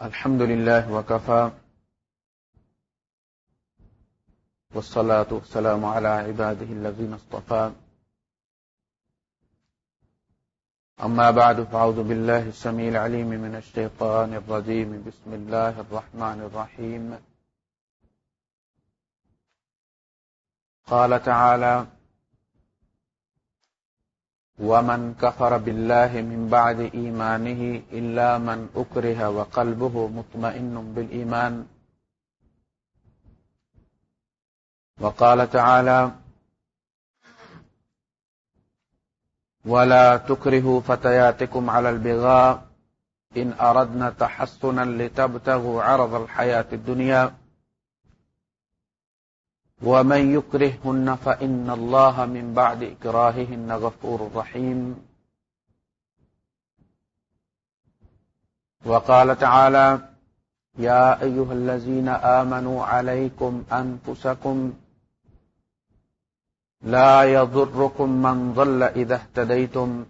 الحمد لله وكفى والصلاة والسلام على عباده الذين اصطفى. أما بعد فعوذ بالله السميع العليم من الشيطان الرجيم. بسم الله الرحمن الرحيم. قال تعالى ومن كفر بالله من بعد إيمانه إلا من أكره وقلبه مطمئن بالإيمان وقال تعالى ولا تكرهوا فتياتكم على البغاء إن أردنا تحسنا لتبتغوا عرض الحياة الدنيا ومن يكرهن فإن الله من بعد إكراههن غفور رحيم وقال تعالى، يا أيها الذين آمنوا عليكم أنفسكم لا يضركم من ظل إذا اهتديتم.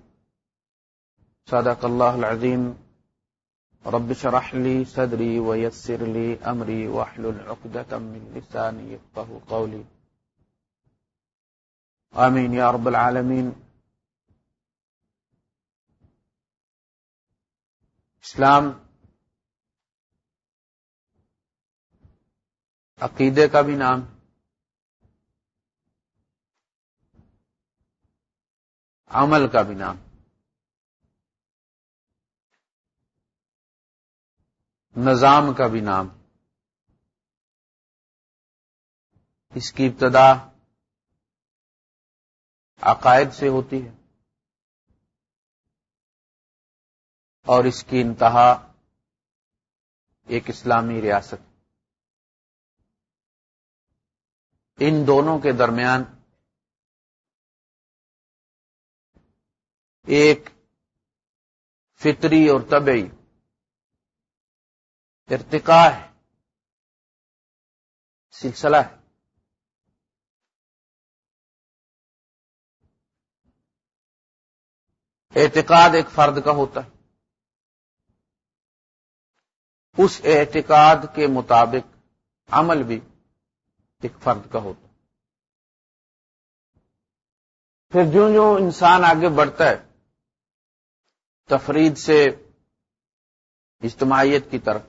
صدق الله العظيم. رب شرح لي صدري ويسر لي أمري واحلل عقدة من لساني يفقه قولي. آمين يا رب العالمين. اسلام عقیدے کا بھی نام عمل کا بھی نام نظام کا بھی نام۔ اس کی ابتدا عقائد سے ہوتی ہے۔ اور اس کی انتہا ایک اسلامی ریاست۔ ان دونوں کے درمیان ایک فطری اور طبعی ارتقاء ہے، سلسلہ ہے۔ اعتقاد ایک فرد کا ہوتا ہے۔ اس اعتقاد کے مطابق عمل بھی ایک فرد کا ہوتا ہے۔ پھر جو جو انسان آگے بڑھتا ہے، تفرید سے اجتماعیت کی طرف۔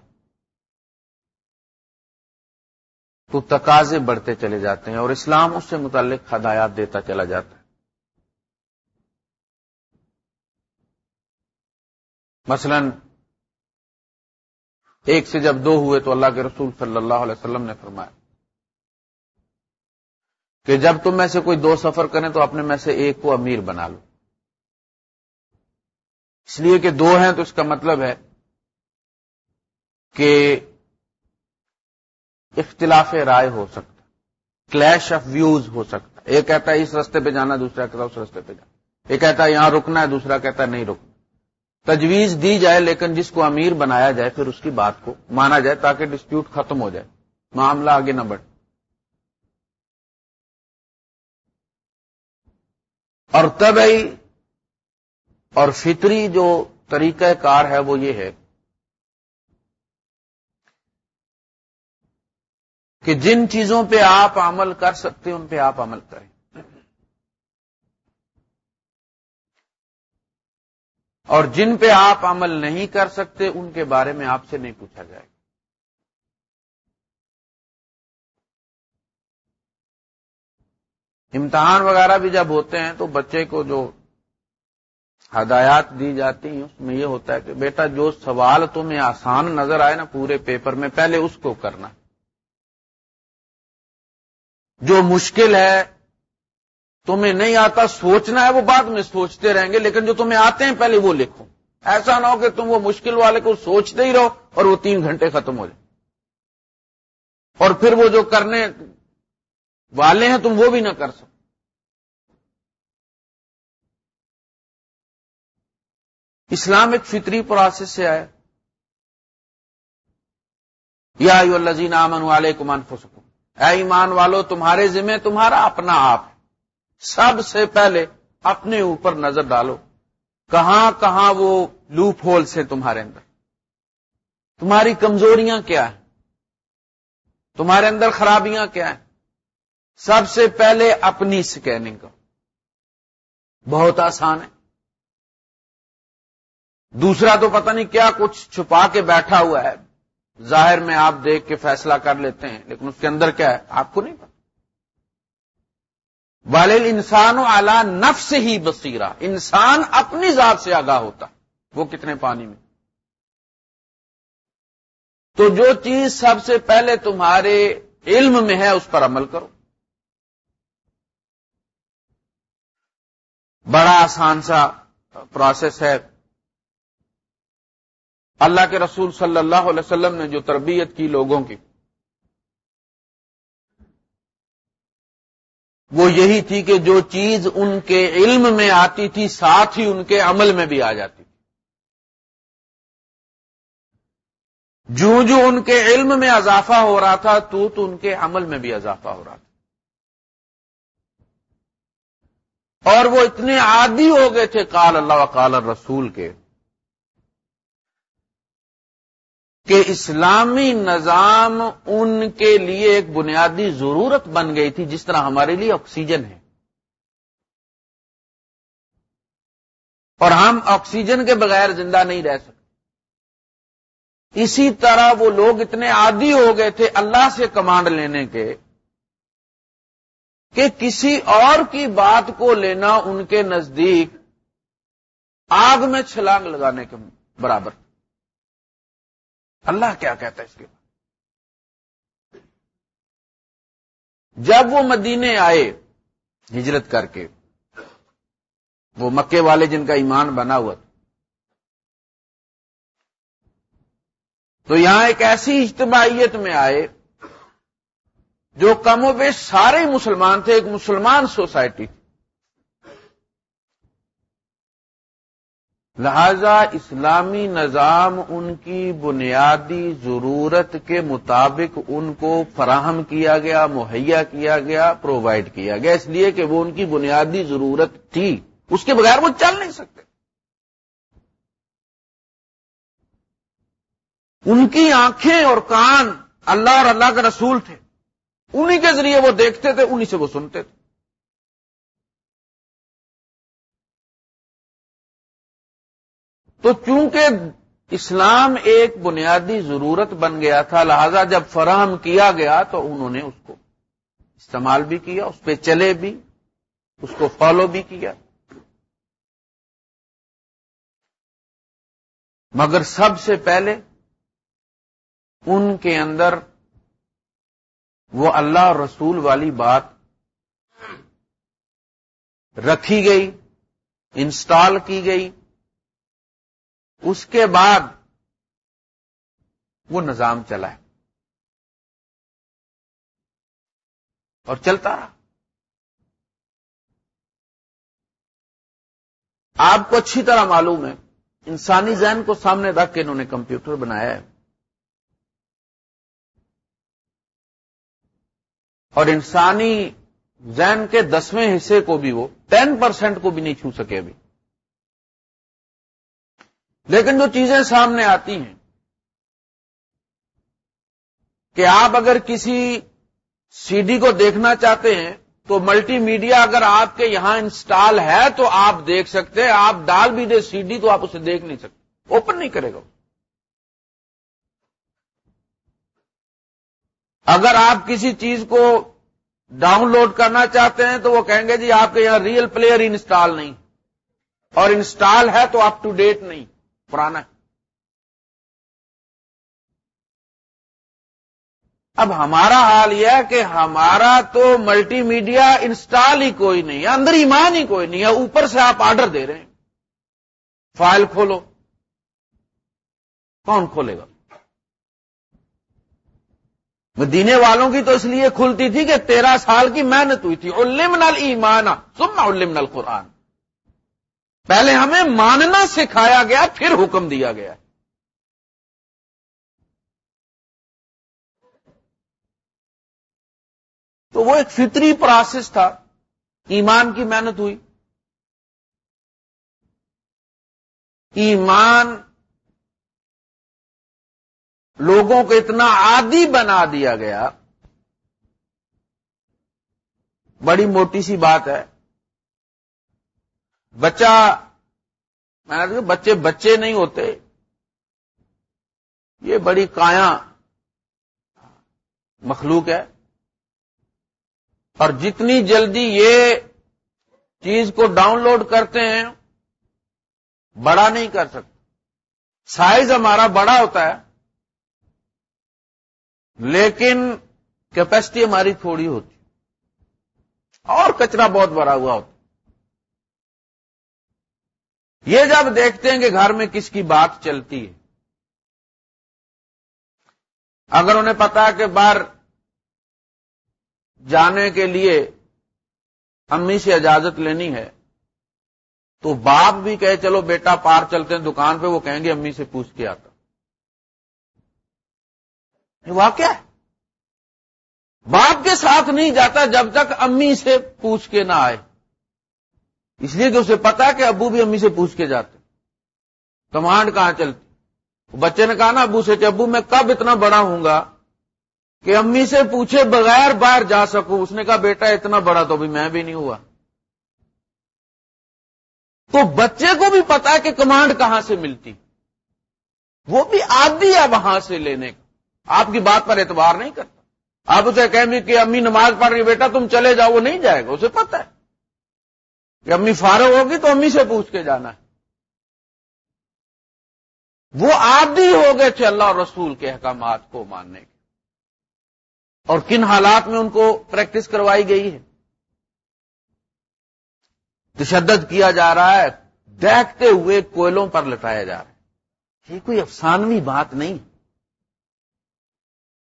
تو تقاضے بڑھتے چلے جاتے ہیں اور اسلام اس سے متعلق ہدایات دیتا چلا جاتا ہے۔ مثلا ایک سے جب دو ہوئے تو اللہ کے رسول صلی اللہ علیہ وسلم نے فرمایا کہ جب تم میں سے کوئی دو سفر کریں تو اپنے میں سے ایک کو امیر بنا لو۔ اس لیے کہ دو ہیں تو اس کا مطلب ہے کہ اختلاف رائے ہو سکتا کلیش آف ویوز ہو سکتا ایک کہتا ہے اس رستے پہ جانا، دوسرا کہتا ہے اس رستے پہ جانا۔ ایک کہتا ہے یہاں رکنا ہے، دوسرا کہتا ہے نہیں رکنا۔ تجویز دی جائے، لیکن جس کو امیر بنایا جائے، پھر اس کی بات کو مانا جائے تاکہ ڈسپیوٹ ختم ہو جائے۔ معاملہ آگے نہ بڑھے۔ اور طبعی اور فطری جو طریقہ کار ہے وہ یہ ہے کہ جن چیزوں پہ آپ عمل کر سکتے ان پہ آپ عمل کریں۔ اور جن پہ آپ عمل نہیں کر سکتے، ان کے بارے میں آپ سے نہیں پوچھا جائے گا۔ امتحان وغیرہ بھی جب ہوتے ہیں تو بچے کو جو ہدایات دی جاتی ہیں، اس میں یہ ہوتا ہے کہ بیٹا جو سوال تمہیں آسان نظر آئے نا پورے پیپر میں، پہلے اس کو کرنا۔ جو مشکل ہے، تمہیں نہیں آتا، سوچنا ہے، وہ بعد میں سوچتے رہیں گے، لیکن جو تمہیں آتے ہیں، پہلے وہ لکھو۔ ایسا نہ ہو کہ تم وہ مشکل والے کو سوچتے ہی رہو اور وہ تین گھنٹے ختم ہو جائے۔ اور پھر وہ جو کرنے والے ہیں، تم وہ بھی نہ کر سکو۔ اسلام ایک فطری پروسیس سے آیا۔ یا الزین امن والے کمان فسکو اے ایمان والو، تمہارے ذمہ تمہارا اپنا آپ۔ سب سے پہلے اپنے اوپر نظر ڈالو۔ کہاں کہاں وہ لوپ ہول سے تمہارے اندر۔ تمہاری کمزوریاں کیا ہیں؟ تمہارے اندر خرابیاں کیا ہیں؟ سب سے پہلے اپنی سکیننگ کرو۔ بہت آسان ہے۔ دوسرا تو پتہ نہیں کیا کچھ چھپا کے بیٹھا ہوا ہے۔ ظاہر میں آپ دیکھ کے فیصلہ کر لیتے ہیں، لیکن اس کے اندر کیا ہے؟ آپ کو نہیں پتا۔ والل انسان و اعلی نفس ہی بصیرہ۔ انسان اپنی ذات سے آگاہ ہوتا وہ کتنے پانی میں۔ تو جو چیز سب سے پہلے تمہارے علم میں ہے، اس پر عمل کرو۔ بڑا آسان سا پروسیس ہے۔ اللہ کے رسول صلی اللہ علیہ وسلم نے جو تربیت کی لوگوں کی، وہ یہی تھی کہ جو چیز ان کے علم میں آتی تھی، ساتھ ہی ان کے عمل میں بھی آ جاتی تھی۔ جو جو ان کے علم میں اضافہ ہو رہا تھا، تو تو ان کے عمل میں بھی اضافہ ہو رہا تھا۔ اور وہ اتنے عادی ہو گئے تھے کال اللہ و کال رسول کے۔ کہ اسلامی نظام ان کے لیے ایک بنیادی ضرورت بن گئی تھی جس طرح ہمارے لیے آکسیجن ہے۔ اور ہم آکسیجن کے بغیر زندہ نہیں رہ سکتے۔ اسی طرح وہ لوگ اتنے عادی ہو گئے تھے اللہ سے کمانڈ لینے کے کہ کسی اور کی بات کو لینا ان کے نزدیک آگ میں چھلانگ لگانے کے برابر۔ اللہ کیا کہتا ہے اس کے بعد؟ جب وہ مدینے آئے ہجرت کر کے، وہ مکے والے جن کا ایمان بنا ہوا تھا، تو یہاں ایک ایسی اجتماعیت میں آئے جو کم و بیش سارے مسلمان تھے، ایک مسلمان سوسائٹی تھی۔ لہذا اسلامی نظام ان کی بنیادی ضرورت کے مطابق ان کو فراہم کیا گیا، مہیا کیا گیا پرووائڈ کیا گیا، اس لیے کہ وہ ان کی بنیادی ضرورت تھی۔ اس کے بغیر وہ چل نہیں سکتے۔ ان کی آنکھیں اور کان اللہ اور اللہ کے رسول تھے۔ انہی کے ذریعے وہ دیکھتے تھے، انہی سے وہ سنتے تھے۔ تو چونکہ اسلام ایک بنیادی ضرورت بن گیا تھا، لہذا جب فراہم کیا گیا تو انہوں نے اس کو استعمال بھی کیا، اس پہ چلے بھی، اس کو فالو بھی کیا۔ مگر سب سے پہلے ان کے اندر وہ اللہ اور رسول والی بات رکھی گئی، انسٹال کی گئی۔ اس کے بعد وہ نظام چلا ہے اور چلتا رہا۔ آپ کو اچھی طرح معلوم ہے، انسانی ذہن کو سامنے رکھ کے انہوں نے کمپیوٹر بنایا ہے۔ اور انسانی ذہن کے دسویں حصے کو بھی وہ ٹین پرسینٹ کو بھی نہیں چھو سکے ابھی۔ لیکن جو چیزیں سامنے آتی ہیں کہ آپ اگر کسی سی ڈی کو دیکھنا چاہتے ہیں تو ملٹی میڈیا اگر آپ کے یہاں انسٹال ہے تو آپ دیکھ سکتے ہیں، آپ ڈال بھی دے سی ڈی تو آپ اسے دیکھ نہیں سکتے۔ اوپن نہیں کرے گا۔ اگر آپ کسی چیز کو ڈاؤن لوڈ کرنا چاہتے ہیں تو وہ کہیں گے جی آپ کے یہاں ریئل پلیئر انسٹال نہیں۔ اور انسٹال ہے تو اپ ٹو ڈیٹ نہیں۔ پرانا ہے۔ اب ہمارا حال یہ ہے کہ ہمارا تو ملٹی میڈیا انسٹال ہی کوئی نہیں ہے، اندر ایمان ہی کوئی نہیں ہے، اوپر سے آپ آرڈر دے رہے ہیں۔ فائل کھولو۔ کون کھولے گا؟ مدینے والوں کی تو اس لیے کھلتی تھی کہ تیرہ سال کی محنت ہوئی تھی۔ علم نل ایمان سننا علم نل قرآن پہلے ہمیں ماننا سکھایا گیا، پھر حکم دیا گیا۔ تو وہ ایک فطری پروسیس تھا، ایمان کی محنت ہوئی۔ ایمان لوگوں کو اتنا عادی بنا دیا گیا۔ بڑی موٹی سی بات ہے۔ بچہ، میں نے بچے بچے نہیں ہوتے۔ یہ بڑی کایا مخلوق ہے۔ اور جتنی جلدی یہ چیز کو ڈاؤن لوڈ کرتے ہیں، بڑا نہیں کر سکتے۔ سائز ہمارا بڑا ہوتا ہے، لیکن کیپیسٹی ہماری تھوڑی ہوتی۔ اور کچرا بہت بڑا ہوا ہوتا۔ یہ جب دیکھتے ہیں کہ گھر میں کس کی بات چلتی ہے، اگر انہیں پتا کہ باہر جانے کے لیے امی سے اجازت لینی ہے، تو باپ بھی کہے چلو بیٹا پار چلتے ہیں دکان پہ، وہ کہیں گے امی سے پوچھ کے آتا۔ واقعہ ہے۔ باپ کے ساتھ نہیں جاتا جب تک امی سے پوچھ کے نہ آئے۔ اس لیے کہ اسے پتا کہ ابو بھی امی سے پوچھ کے جاتے کمانڈ کہاں چلتی؟ بچے نے کہا نا ابو سے کہ ابو میں کب اتنا بڑا ہوں گا کہ امی سے پوچھے بغیر باہر جا سکوں۔ اس نے کہا بیٹا اتنا بڑا تو بھی میں بھی نہیں ہوا۔ تو بچے کو بھی پتا کہ کمانڈ کہاں سے ملتی۔ وہ بھی آدھی ہے وہاں سے لینے کا۔ آپ کی بات پر اعتبار نہیں کرتا۔ آپ اسے کہیں کہ امی نماز پڑھ رہی بیٹا تم چلے جاؤ، وہ نہیں جائے گا، اسے پتا ہے۔ کہ امی فارغ ہوگی تو امی سے پوچھ کے جانا ہے۔ وہ عادی ہو گئے تھے اللہ اور رسول کے احکامات کو ماننے کے۔ اور کن حالات میں ان کو پریکٹس کروائی گئی ہے؟ تشدد کیا جا رہا ہے، دیکھتے ہوئے کوئلوں پر لٹایا جا رہا ہے۔ یہ کوئی افسانوی بات نہیں۔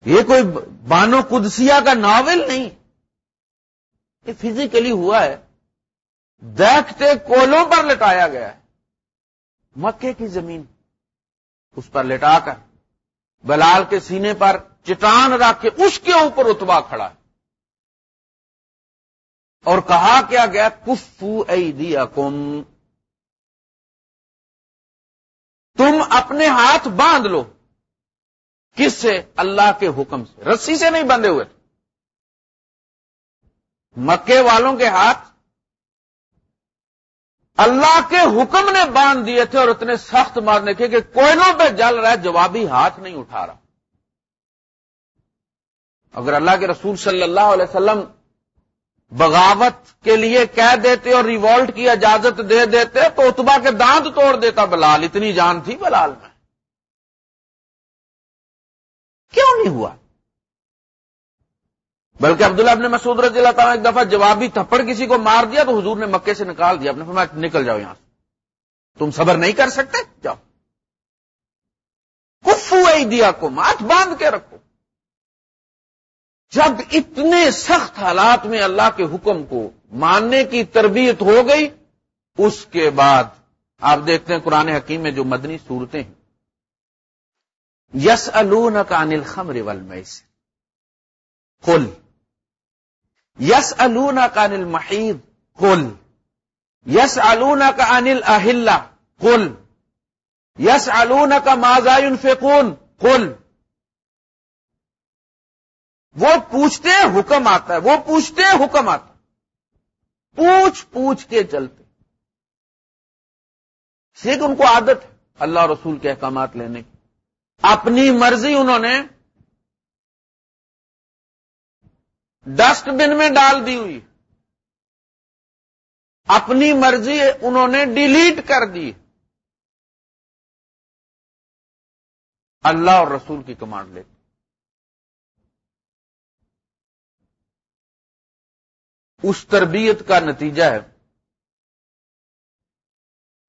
یہ کوئی بانو قدسیہ کا ناول نہیں۔ یہ فزیکلی ہوا ہے۔ دیکھتے کوئلوں پر لٹایا گیا ہے۔ مکے کی زمین اس پر لٹا کر، بلال کے سینے پر چٹان رکھ کے اس کے اوپر اتبا کھڑا۔ ہے اور کہا کیا گیا، کفو دیا کم تم اپنے ہاتھ باندھ لو۔ کس سے؟ اللہ کے حکم سے۔ رسی سے نہیں بندھے ہوئے مکے والوں کے ہاتھ اللہ کے حکم نے باندھ دیے تھے اور اتنے سخت مارنے تھے کہ کوئلوں پہ جل رہا ہے، جوابی ہاتھ نہیں اٹھا رہا۔ اگر اللہ کے رسول صلی اللہ علیہ وسلم بغاوت کے لیے کہہ دیتے اور ریوالٹ کی اجازت دے دیتے تو اتبا کے دانت توڑ دیتا، بلال اتنی جان تھی بلال میں۔ کیوں نہیں ہوا؟ بلکہ عبداللہ ابن مسعود رضی اللہ تعالیٰ ایک دفعہ جوابی تھپڑ کسی کو مار دیا تو حضور نے مکے سے نکال دیا، اپنے فرمایا نکل جاؤ یہاں سے۔ تم صبر نہیں کر سکتے؟ جاؤ۔ کفو دیا کو ماتھ باندھ کے رکھو۔ جب اتنے سخت حالات میں اللہ کے حکم کو ماننے کی تربیت ہو گئی، اس کے بعد آپ دیکھتے ہیں قرآن حکیم میں جو مدنی صورتیں ہیں۔ یس الون کا انل خمر سے یس الون کا انل محید کل یس الون کا انل اہل کل یس الون کا ماضائن فکون کل وہ پوچھتے حکم آتا ہے، وہ پوچھتے حکم آتا پوچھ پوچھ کے چلتے۔ سیکھ ان کو عادت ہے اللہ رسول کے احکامات لینے کی۔ اپنی مرضی انہوں نے ڈسٹ بن میں ڈال دی ہوئی۔ اپنی مرضی انہوں نے ڈیلیٹ کر دی۔ اللہ اور رسول کی کمانڈ لیتے۔ اس تربیت کا نتیجہ ہے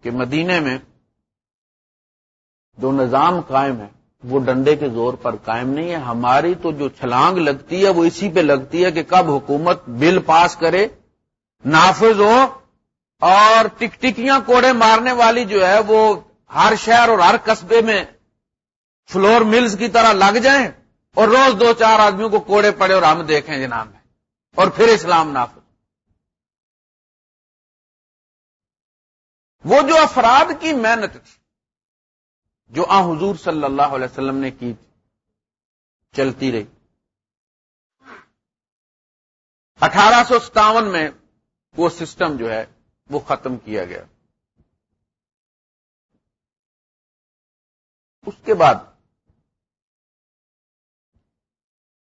کہ مدینے میں جو نظام قائم ہے وہ ڈنڈے کے زور پر قائم نہیں ہے۔ ہماری تو جو چھلانگ لگتی ہے وہ اسی پہ لگتی ہے کہ کب حکومت بل پاس کرے۔ نافذ ہو اور ٹک ٹکیاں کوڑے مارنے والی جو ہے وہ ہر شہر اور ہر قصبے میں فلور ملز کی طرح لگ جائیں اور روز دو چار آدمیوں کو کوڑے پڑے اور ہم دیکھیں جناب میں۔ اور پھر اسلام نافذ۔ وہ جو افراد کی محنت تھی جو آ حضور صلی اللہ علیہ وسلم نے کی چلتی رہی۔ اٹھارہ سو ستاون میں وہ سسٹم جو ہے، وہ ختم کیا گیا۔ اس کے بعد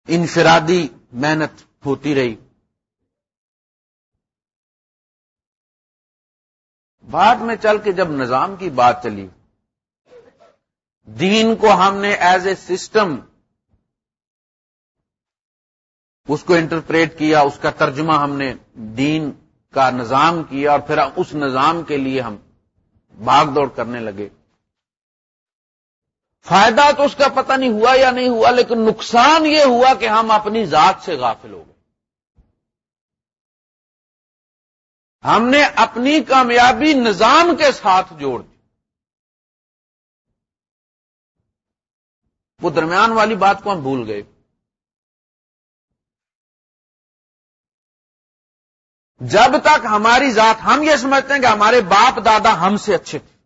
انفرادی محنت ہوتی رہی۔ بعد میں چل کے جب نظام کی بات چلی دین کو ہم نے ایز اے سسٹم اس کو انٹرپریٹ کیا، اس کا ترجمہ ہم نے دین کا نظام کیا اور پھر اس نظام کے لیے ہم بھاگ دوڑ کرنے لگے۔ فائدہ تو اس کا پتہ نہیں ہوا یا نہیں ہوا، لیکن نقصان یہ ہوا کہ ہم اپنی ذات سے غافل ہو گئے۔ ہم نے اپنی کامیابی نظام کے ساتھ جوڑ دی۔ وہ درمیان والی بات کو ہم بھول گئے۔ جب تک ہماری ذات، ہم یہ سمجھتے ہیں کہ ہمارے باپ، دادا ہم سے اچھے تھے۔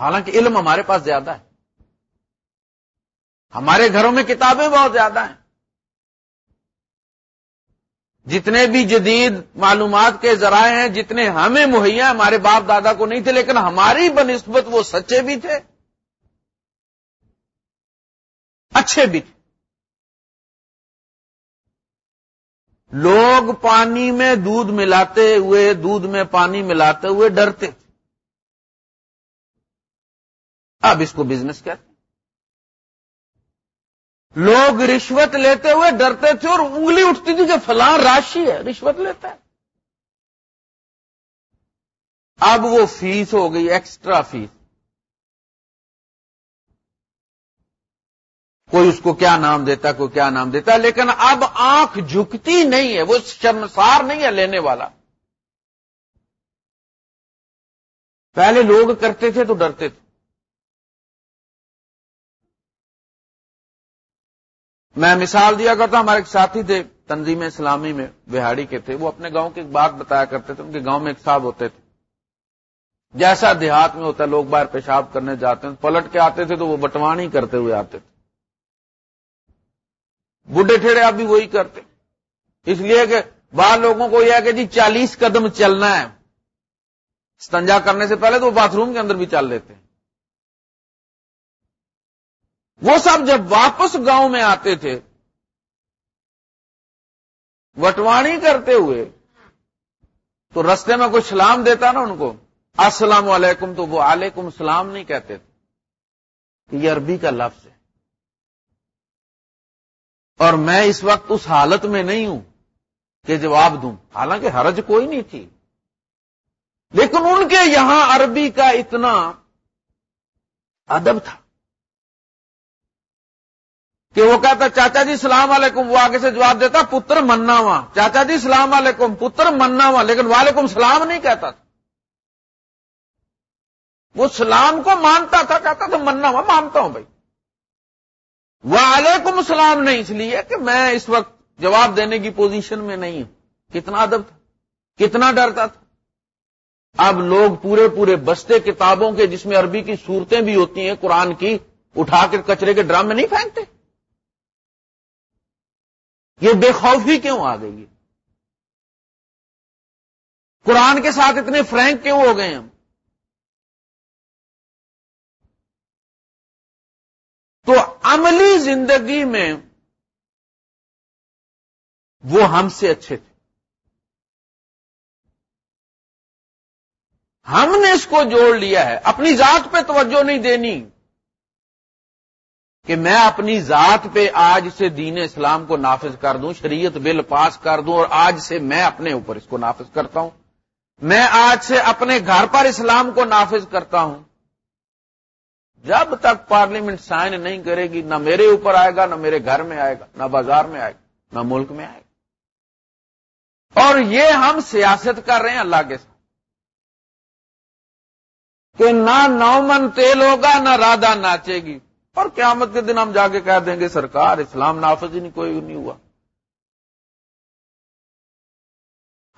حالانکہ علم ہمارے پاس زیادہ ہے۔ ہمارے گھروں میں کتابیں بہت زیادہ ہیں۔ جتنے بھی جدید معلومات کے ذرائع ہیں، جتنے ہمیں مہیا ہمارے باپ، دادا کو نہیں تھے، لیکن ہماری بنسبت وہ سچے بھی تھے۔ اچھے بھی۔ تھے لوگ پانی میں دودھ ملاتے ہوئے، دودھ میں پانی ملاتے ہوئے ڈرتے۔ تھے اب اس کو بزنس کہتے لوگ رشوت لیتے ہوئے ڈرتے تھے اور انگلی اٹھتی تھی کہ فلاں راشی ہے، رشوت لیتا ہے۔ اب وہ فیس ہو گئی ایکسٹرا فیس کوئی اس کو کیا نام دیتا کوئی کیا نام دیتا لیکن اب آنکھ جھکتی نہیں ہے، وہ شرمسار نہیں ہے لینے والا۔ پہلے لوگ کرتے تھے تو ڈرتے تھے۔ میں مثال دیا کرتا ہمارے ایک ساتھی تھے تنظیم اسلامی میں، بہاڑی کے تھے۔ وہ اپنے گاؤں کی ایک بات بتایا کرتے تھے، ان کے گاؤں میں ایک صاحب ہوتے تھے۔ جیسا دیہات میں ہوتا ہے، لوگ باہر پیشاب کرنے جاتے ہیں، پلٹ کے آتے تھے تو وہ بٹوانی کرتے ہوئے آتے تھے۔ بڈھے ٹھیڑے اب بھی وہی کرتے اس لیے کہ بعض لوگوں کو یہ ہے کہ جی چالیس قدم چلنا ہے۔ استنجا کرنے سے پہلے تو وہ باتھ روم کے اندر بھی چل لیتے ہیں۔ وہ سب جب واپس گاؤں میں آتے تھے، وٹوانی کرتے ہوئے، تو رستے میں کوئی سلام دیتا نا ان کو۔ السلام علیکم تو وہ علیکم السلام نہیں کہتے تھے۔ کہ یہ عربی کا لفظ اور میں اس وقت اس حالت میں نہیں ہوں کہ جواب دوں۔ حالانکہ حرج کوئی نہیں تھی۔ لیکن ان کے یہاں عربی کا اتنا ادب تھا کہ وہ کہتا، چاچا جی سلام علیکم۔ وہ آگے سے جواب دیتا، پتر مننا ہوا چاچا جی سلام علیکم۔ پتر مننا ہوا لیکن وعلیکم سلام نہیں کہتا تھا۔ وہ سلام کو مانتا تھا کہتا تھا مننا ہوا مانتا ہوں بھائی۔ وعلیکم السلام نہیں اس لیے کہ میں اس وقت جواب دینے کی پوزیشن میں نہیں ہوں۔ کتنا ادب تھا، کتنا ڈرتا تھا۔ اب لوگ پورے پورے بستے کتابوں کے جس میں عربی کی صورتیں بھی ہوتی ہیں، قرآن کی، اٹھا کے کچرے کے ڈرام میں نہیں پھینکتے۔ یہ بے خوفی کیوں آ گئی ہے؟ قرآن کے ساتھ اتنے فرینک کیوں ہو گئے ہم؟ عملی زندگی میں وہ ہم سے اچھے تھے۔ ہم نے اس کو جوڑ لیا ہے۔ اپنی ذات پہ توجہ نہیں دینی کہ میں اپنی ذات پہ آج سے دین اسلام کو نافذ کر دوں، شریعت بل پاس کر دوں اور آج سے میں اپنے اوپر اس کو نافذ کرتا ہوں۔ میں آج سے اپنے گھر پر اسلام کو نافذ کرتا ہوں۔ جب تک پارلیمنٹ سائن نہیں کرے گی، نہ میرے اوپر آئے گا، نہ میرے گھر میں آئے گا، نہ بازار میں آئے گا، نہ ملک میں آئے گا۔ اور یہ ہم سیاست کر رہے ہیں اللہ کے ساتھ۔ کہ نہ نو من تیل ہوگا، نہ رادا ناچے گی۔ اور قیامت کے دن ہم جا کے کہہ دیں گے، سرکار، اسلام نافذ ہی نہیں، کوئی نہیں ہوا۔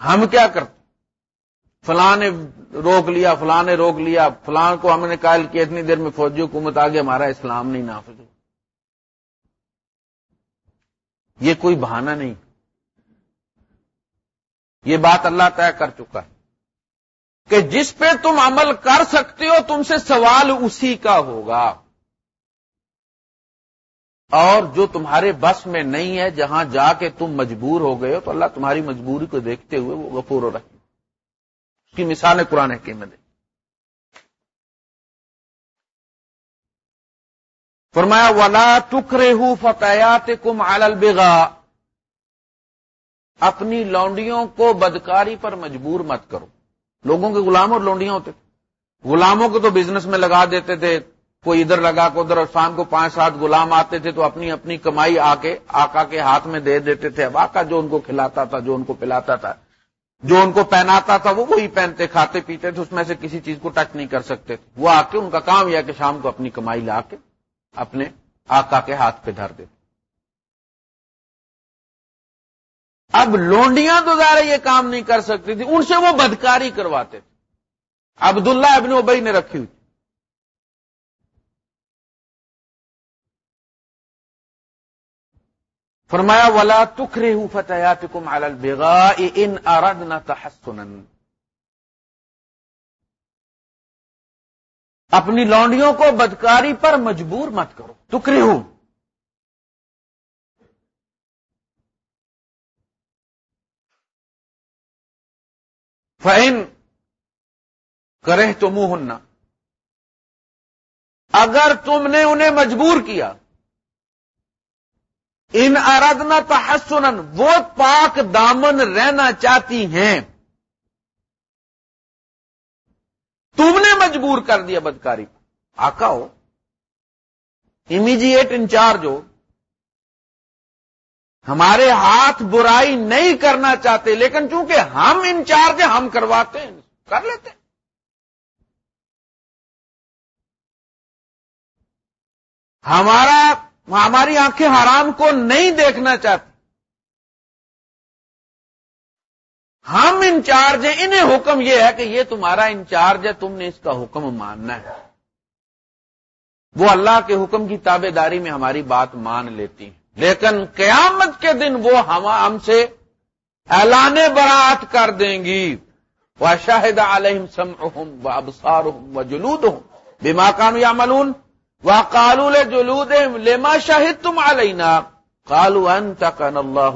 ہم کیا کرتے؟ فلاں نے روک لیا، فلاں نے روک لیا، فلاں کو ہم نے قائل کیا، اتنی دیر میں فوجی حکومت آگے ہمارا اسلام نہیں نافذ یہ کوئی بہانہ نہیں۔ یہ بات اللہ طے کر چکا ہے کہ جس پہ تم عمل کر سکتے ہو، تم سے سوال اسی کا ہوگا۔ اور جو تمہارے بس میں نہیں ہے، جہاں جا کے تم مجبور ہو گئے ہو، تو اللہ تمہاری مجبوری کو دیکھتے ہوئے وہ غفور ہو رہی اس کی مثال قرآن حکیم میں دے فرمایا، ولا ٹکرے ہوں فتحت کم اپنی لونڈیوں کو بدکاری پر مجبور مت کرو۔ لوگوں کے غلام اور لونڈیاں ہوتے۔ غلاموں کو تو بزنس میں لگا دیتے تھے۔ کوئی ادھر لگا کو ادھر، اور شام کو پانچ سات غلام آتے تھے تو اپنی اپنی کمائی آ کے آکا کے ہاتھ میں دے دیتے تھے۔ اب آکا جو ان کو کھلاتا تھا، جو ان کو پلاتا تھا۔ جو ان کو پہناتا تھا وہ وہی پہنتے، کھاتے، پیتے تھے، اس میں سے کسی چیز کو ٹچ نہیں کر سکتے۔ تھے وہ آ کے، ان کا کام یہ کہ شام کو اپنی کمائی لا کے اپنے آکا کے ہاتھ پہ دھر دیتے۔ اب لونڈیاں تو ظاہر یہ کام نہیں کر سکتی تھی، ان سے وہ بدکاری کرواتے تھے۔ عبداللہ ابن ابئی نے رکھی ہوئی۔ فرمایا، ولا تخرے فتحت کم البغا ان ارد نہ اپنی لونڈیوں کو بدکاری پر مجبور مت کرو۔ ٹکری ہوں فہم کرے تو منہ اگر تم نے انہیں مجبور کیا ان ارادنا تحسن وہ پاک دامن رہنا چاہتی ہیں۔ تم نے مجبور کر دیا بدکاری۔ آکا ہو۔ امیجیٹ انچارج ہو۔ ہمارے ہاتھ برائی نہیں کرنا چاہتے، لیکن چونکہ ہم انچارج ہم کرواتے ہیں، کر لیتے ہمارا ہماری آنکھیں حرام کو نہیں دیکھنا چاہتی۔ ہم انچارج ہیں، انہیں حکم یہ ہے کہ یہ تمہارا انچارج ہے، تم نے اس کا حکم ماننا ہے۔ وہ اللہ کے حکم کی تابے داری میں ہماری بات مان لیتی ہیں۔ لیکن قیامت کے دن وہ ہم سے اعلان برات کر دیں گی۔ وہ شاہد علیہم سم و ابسار و جلود ہوں بیما کانو یا ملون وہ کالو لے جلود لیما شاہد تم علینا کالو ان تک اللہ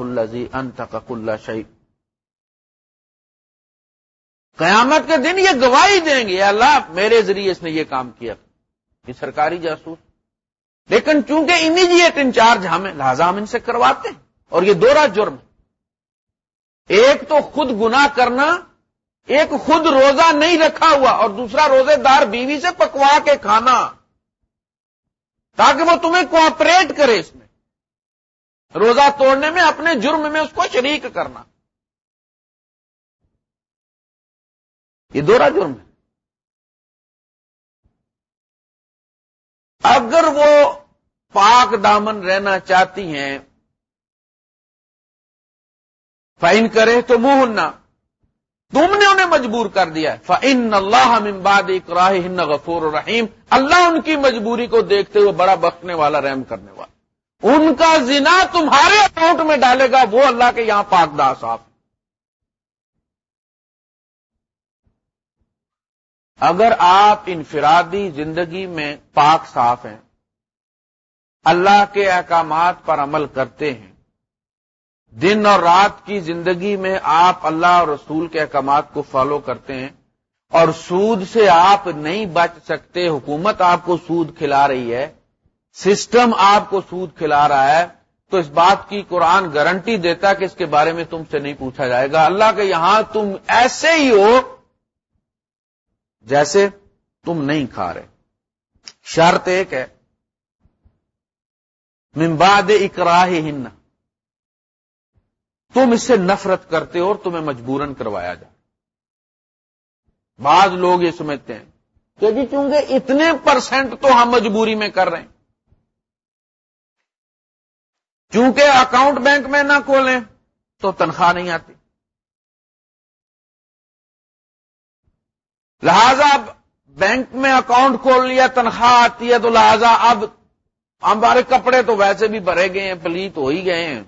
قیامت کے دن یہ گواہی دیں گے اللہ، میرے ذریعے اس نے یہ کام کیا۔ یہ سرکاری جاسوس۔ لیکن چونکہ امیجیٹ انچارج ہمیں، لہذا ہم ان سے کرواتے ہیں، اور یہ دورہ جرم ایک تو خود گنا کرنا، ایک خود روزہ نہیں رکھا ہوا، اور دوسرا روزے دار بیوی سے پکوا کے کھانا۔ تاکہ وہ تمہیں کوپریٹ کرے اس میں۔ روزہ توڑنے میں، اپنے جرم میں اس کو شریک کرنا۔ یہ دورہ جرم ہے۔ اگر وہ پاک دامن رہنا چاہتی ہیں فائن کرے تو منہ تم نے انہیں مجبور کر دیا فن اللہ ممباد اکراہ غفور رحیم اللہ ان کی مجبوری کو دیکھتے ہوئے بڑا بخنے والا، رحم کرنے والا۔ ان کا زنا تمہارے اکاؤنٹ میں ڈالے گا، وہ اللہ کے یہاں پاک دا صاف اگر آپ انفرادی زندگی میں پاک صاف ہیں، اللہ کے احکامات پر عمل کرتے ہیں دن اور رات کی زندگی میں آپ اللہ اور رسول کے احکامات کو فالو کرتے ہیں اور سود سے آپ نہیں بچ سکتے، حکومت آپ کو سود کھلا رہی ہے، سسٹم آپ کو سود کھلا رہا ہے، تو اس بات کی قرآن گارنٹی دیتا کہ اس کے بارے میں تم سے نہیں پوچھا جائے گا۔ اللہ کے یہاں تم ایسے ہی ہو جیسے تم نہیں کھا رہے۔ شرط ایک ہے ممباد اکراہ ہن تم اس سے نفرت کرتے ہو اور تمہیں مجبورن کروایا جائے۔ بعض لوگ یہ سمجھتے ہیں کہ جی چونکہ اتنے پرسنٹ تو ہم مجبوری میں کر رہے ہیں۔ چونکہ اکاؤنٹ بینک میں نہ کھولیں تو تنخواہ نہیں آتی۔ لہذا اب بینک میں اکاؤنٹ کھول لیا، تنخواہ آتی ہے تو لہذا اب ہمارے کپڑے تو ویسے بھی بھرے گئے ہیں، پلیت ہو ہی گئے ہیں۔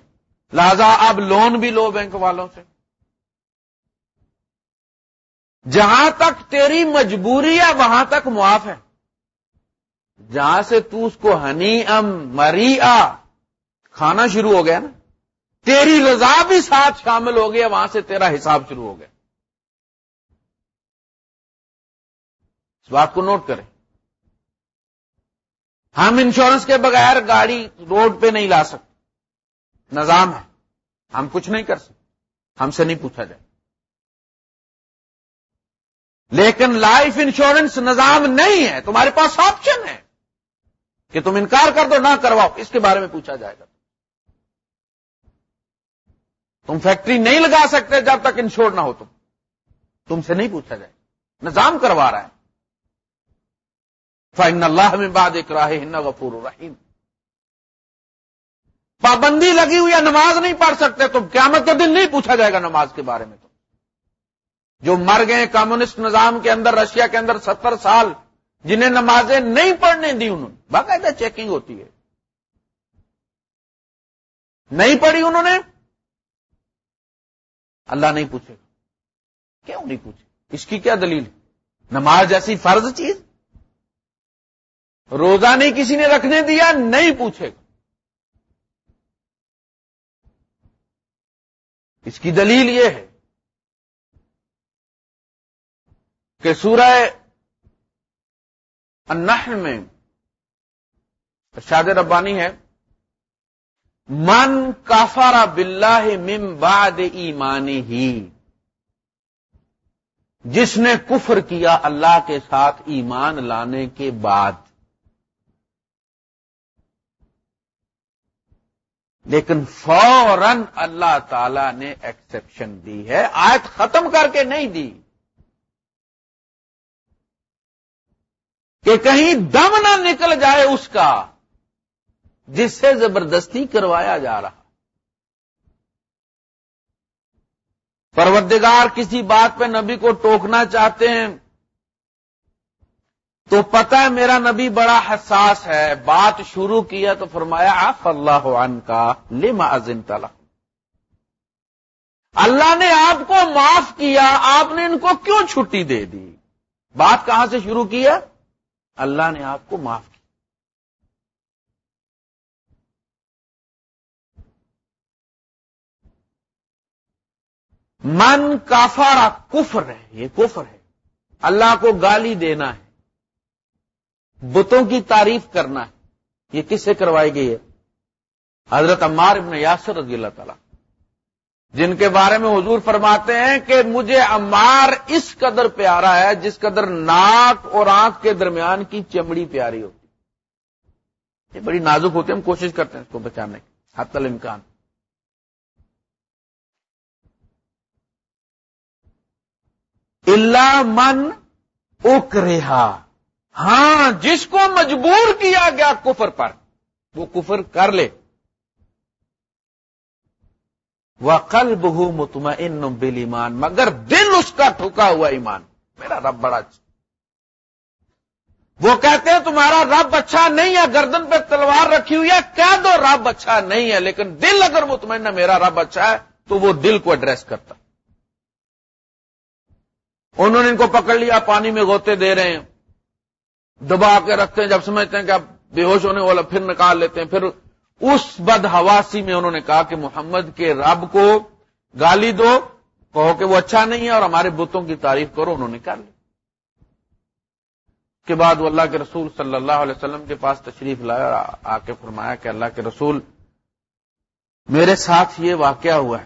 لہذا اب لون بھی لو بینک والوں سے۔ جہاں تک تیری مجبوری ہے، وہاں تک معاف ہے۔ جہاں سے تو اس کو ہنی ام مری کھانا شروع ہو گیا نا۔ تیری رضا بھی ساتھ شامل ہو گیا وہاں سے تیرا حساب شروع ہو گیا۔ اس بات کو نوٹ کریں۔ ہم انشورنس کے بغیر گاڑی روڈ پہ نہیں لا سکتے۔ نظام ہے۔ ہم کچھ نہیں کر سکتے۔ ہم سے نہیں پوچھا جائے۔ لیکن لائف انشورنس نظام نہیں ہے۔ تمہارے پاس آپشن ہے کہ تم انکار کر دو، نہ کرواؤ۔ اس کے بارے میں پوچھا جائے گا۔ تم فیکٹری نہیں لگا سکتے جب تک انشور نہ ہو تم۔ تم سے نہیں پوچھا جائے۔ نظام کروا رہا ہے۔ فائن اللہ میں باد ایک راہ غفور الرحیم پابندی لگی ہوئی ہے، نماز نہیں پڑھ سکتے تم قیامت کے دن نہیں پوچھا جائے گا نماز کے بارے میں تو۔ جو مر گئے کمیونسٹ نظام کے اندر، رشیا کے اندر ستر سال جنہیں نمازیں نہیں پڑھنے دی انہوں نے، باقاعدہ چیکنگ ہوتی ہے۔ نہیں پڑھی انہوں نے؟ اللہ نہیں پوچھے گا۔ کیوں نہیں پوچھے؟ اس کی کیا دلیل؟ نماز جیسی فرض چیز؟ روزہ نہیں کسی نے رکھنے دیا، نہیں پوچھے گا۔ اس کی دلیل یہ ہے کہ سورہ النحل میں شاد ربانی ہے، من کافارا بلّہ مم باد ایمانی ہی جس نے کفر کیا اللہ کے ساتھ ایمان لانے کے بعد لیکن فوراً اللہ تعالی نے ایکسپشن دی ہے، آیت ختم کر کے نہیں دی۔ کہ کہیں دم نہ نکل جائے اس کا، جس سے زبردستی کروایا جا رہا۔ پروردگار کسی بات پہ نبی کو ٹوکنا چاہتے ہیں تو پتہ ہے میرا نبی بڑا حساس ہے۔ بات شروع کیا تو فرمایا آف اللہ عن کا لما ازن تلا اللہ نے آپ کو معاف کیا، آپ نے ان کو کیوں چھٹی دے دی؟ بات کہاں سے شروع کیا اللہ نے آپ کو معاف کیا۔ من کافارا کفر ہے، یہ کفر ہے۔ اللہ کو گالی دینا ہے۔ بتوں کی تعریف کرنا ہے۔ یہ کس سے کروائی گئی ہے؟ حضرت عمار ابن یاسر رضی اللہ تعالی۔ جن کے بارے میں حضور فرماتے ہیں کہ مجھے عمار اس قدر پیارا ہے جس قدر ناک اور آنکھ کے درمیان کی چمڑی پیاری ہوتی۔ یہ بڑی نازک ہوتی ہے، ہم کوشش کرتے ہیں اس کو بچانے کی حت الامکان اللہ من اک ہاں جس کو مجبور کیا گیا کفر پر، وہ کفر کر لے۔ وہ کل بہو مطمئن بل ایمان مگر دل اس کا ٹھکا ہوا ایمان۔ میرا رب بڑا اچھا۔ وہ کہتے ہیں، تمہارا رب اچھا نہیں ہے، گردن پہ تلوار رکھی ہوئی ہے، کہہ دو رب اچھا نہیں ہے، لیکن دل اگر مطمئن ہے، میرا رب اچھا ہے، تو وہ دل کو ایڈریس کرتا۔ انہوں نے ان کو پکڑ لیا، پانی میں غوطے دے رہے ہیں۔ دبا کے رکھتے ہیں، جب سمجھتے ہیں کہ اب بے ہوش ہونے والا پھر نکال لیتے ہیں۔ پھر اس بد حواسی میں انہوں نے کہا کہ محمد کے رب کو گالی دو، کہو کہ وہ اچھا نہیں ہے اور ہمارے بتوں کی تعریف کرو، انہوں نے کر لی۔ کے بعد وہ اللہ کے رسول صلی اللہ علیہ وسلم کے پاس تشریف لایا اور آ کے فرمایا کہ اللہ کے رسول، میرے ساتھ یہ واقعہ ہوا ہے۔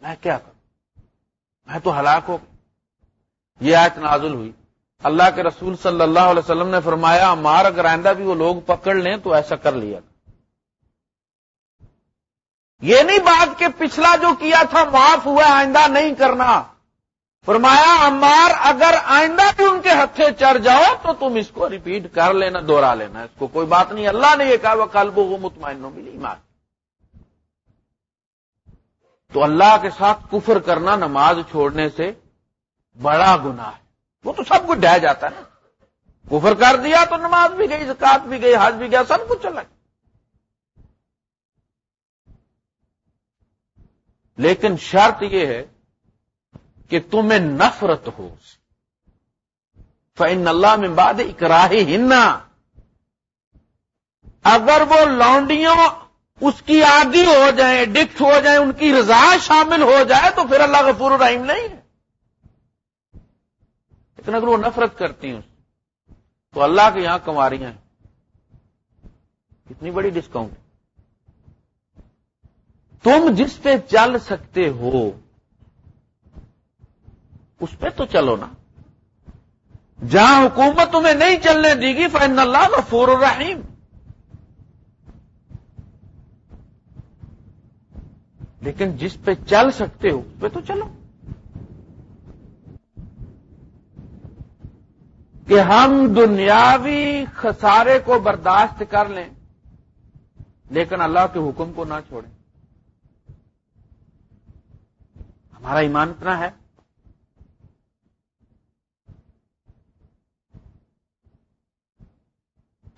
میں کیا کروں؟ میں تو ہلاک ہو یہ آیت نازل ہوئی۔ اللہ کے رسول صلی اللہ علیہ وسلم نے فرمایا، مار اگر آئندہ بھی وہ لوگ پکڑ لیں تو ایسا کر لیا۔ یہ نہیں بات کہ پچھلا جو کیا تھا معاف ہوا، آئندہ نہیں کرنا۔ فرمایا، امار اگر آئندہ بھی ان کے ہتھے چڑھ جاؤ تو تم اس کو ریپیٹ کر لینا، دوہرا لینا۔ اس کو کوئی بات نہیں، اللہ نے یہ کہا وہ کلب وہ مطمئن ملی مار تو اللہ کے ساتھ کفر کرنا نماز چھوڑنے سے بڑا گناہ ہے۔ وہ تو سب کچھ ڈہ جاتا ہے نا۔ کفر کر دیا تو نماز بھی گئی، زکات بھی گئی، حج بھی گیا، سب کچھ چلا لیکن شرط یہ ہے کہ تمہیں نفرت ہو۔ فن اللہ میں بعد اکراہ ہننا اگر وہ لانڈیوں اس کی عادی ہو جائیں، ڈکٹ ہو جائیں، ان کی رضا شامل ہو جائے تو پھر اللہ غفور الرحیم نہیں ہے۔ لیکن اگر وہ نفرت کرتی ہیں تو اللہ کے یہاں کماریاں ہیں۔ کتنی بڑی ڈسکاؤنٹ تم جس پہ چل سکتے ہو، اس پہ تو چلو نا۔ جہاں حکومت تمہیں نہیں چلنے دی گی فن اللہ غفور الرحیم۔ لیکن جس پہ چل سکتے ہو، اس پہ تو چلو۔ کہ ہم دنیاوی خسارے کو برداشت کر لیں، لیکن اللہ کے حکم کو نہ چھوڑیں۔ ہمارا ایمان اتنا ہے۔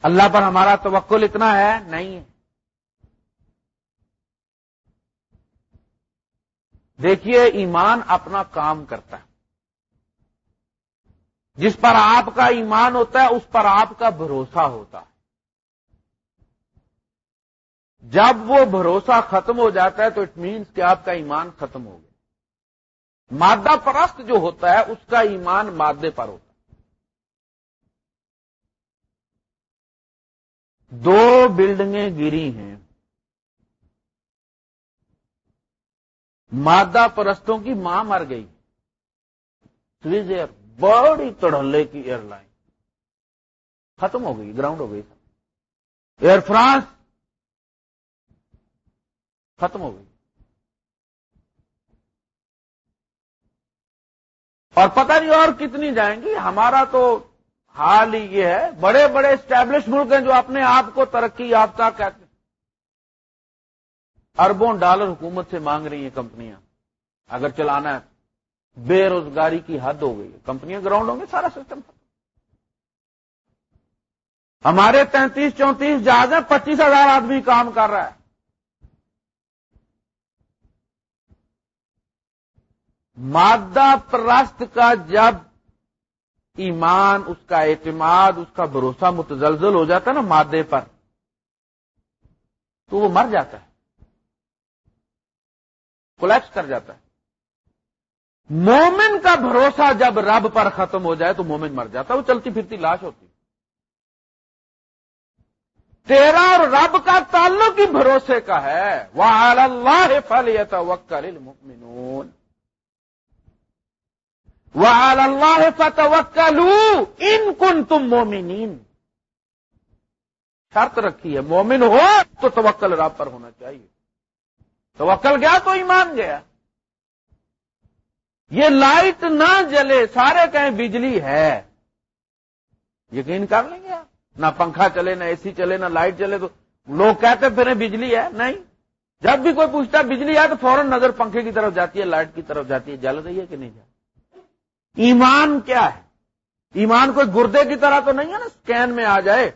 اللہ پر ہمارا توکل اتنا ہے، نہیں ہے۔ دیکھیے، ایمان اپنا کام کرتا ہے۔ جس پر آپ کا ایمان ہوتا ہے، اس پر آپ کا بھروسہ ہوتا ہے۔ جب وہ بھروسہ ختم ہو جاتا ہے، تو اٹ مینس کہ آپ کا ایمان ختم ہو گیا۔ مادہ پرست جو ہوتا ہے، اس کا ایمان مادے پر ہوتا ہے۔ دو بلڈنگیں گری ہیں۔ مادہ پرستوں کی ماں مر گئی۔ سویز ایئر بڑی تڑلے کی ایئر لائن۔ ختم ہو گئی، گراؤنڈ ہو گئی۔ Air France. ختم ہو گئی۔ اور پتہ نہیں اور کتنی جائیں گی۔ ہمارا تو حال ہی یہ ہے، بڑے بڑے اسٹیبلش ملک ہیں جو اپنے آپ کو ترقی یافتہ کہتے ہیں۔ اربوں ڈالر حکومت سے مانگ رہی ہیں کمپنیاں۔ اگر چلانا ہے بے روزگاری کی حد ہو گئی کمپنیاں گراؤنڈ ہوں گے سارا سسٹم ہمارے تینتیس چونتیس جہاز ہیں، پچیس ہزار آدمی کام کر رہا ہے۔ مادہ پرست کا جب ایمان، اس کا اعتماد، اس کا بھروسہ متزلزل ہو جاتا ہے نا مادے پر، تو وہ مر جاتا ہے۔ کولیپس کر جاتا ہے۔ مومن کا بھروسہ جب رب پر ختم ہو جائے تو مومن مر جاتا ہے، وہ چلتی پھرتی لاش ہوتی تیرا اور رب کا تعلق ہی بھروسے کا ہے۔ وہ اللہ فلیت وکل المؤمنون۔ وہ اللہ فتوکلو ان کن تم مومنین۔ شرط رکھی ہے، مومن ہو تو توکل رب پر ہونا چاہیے۔ توکل گیا تو ایمان گیا۔ یہ لائٹ نہ جلے، سارے کہیں بجلی ہے۔ یقین کر لیں گے نہ پنکھا چلے، نہ اے سی چلے، نہ لائٹ چلے تو لوگ کہتے پھر بجلی ہے؟ نہیں۔ جب بھی کوئی پوچھتا بجلی ہے تو فوراً نظر پنکھے کی طرف جاتی ہے، لائٹ کی طرف جاتی ہے، جل رہی ہے کہ نہیں جاتی ایمان کیا ہے؟ ایمان کوئی گردے کی طرح تو نہیں ہے نا؟ اسکین میں آ جائے۔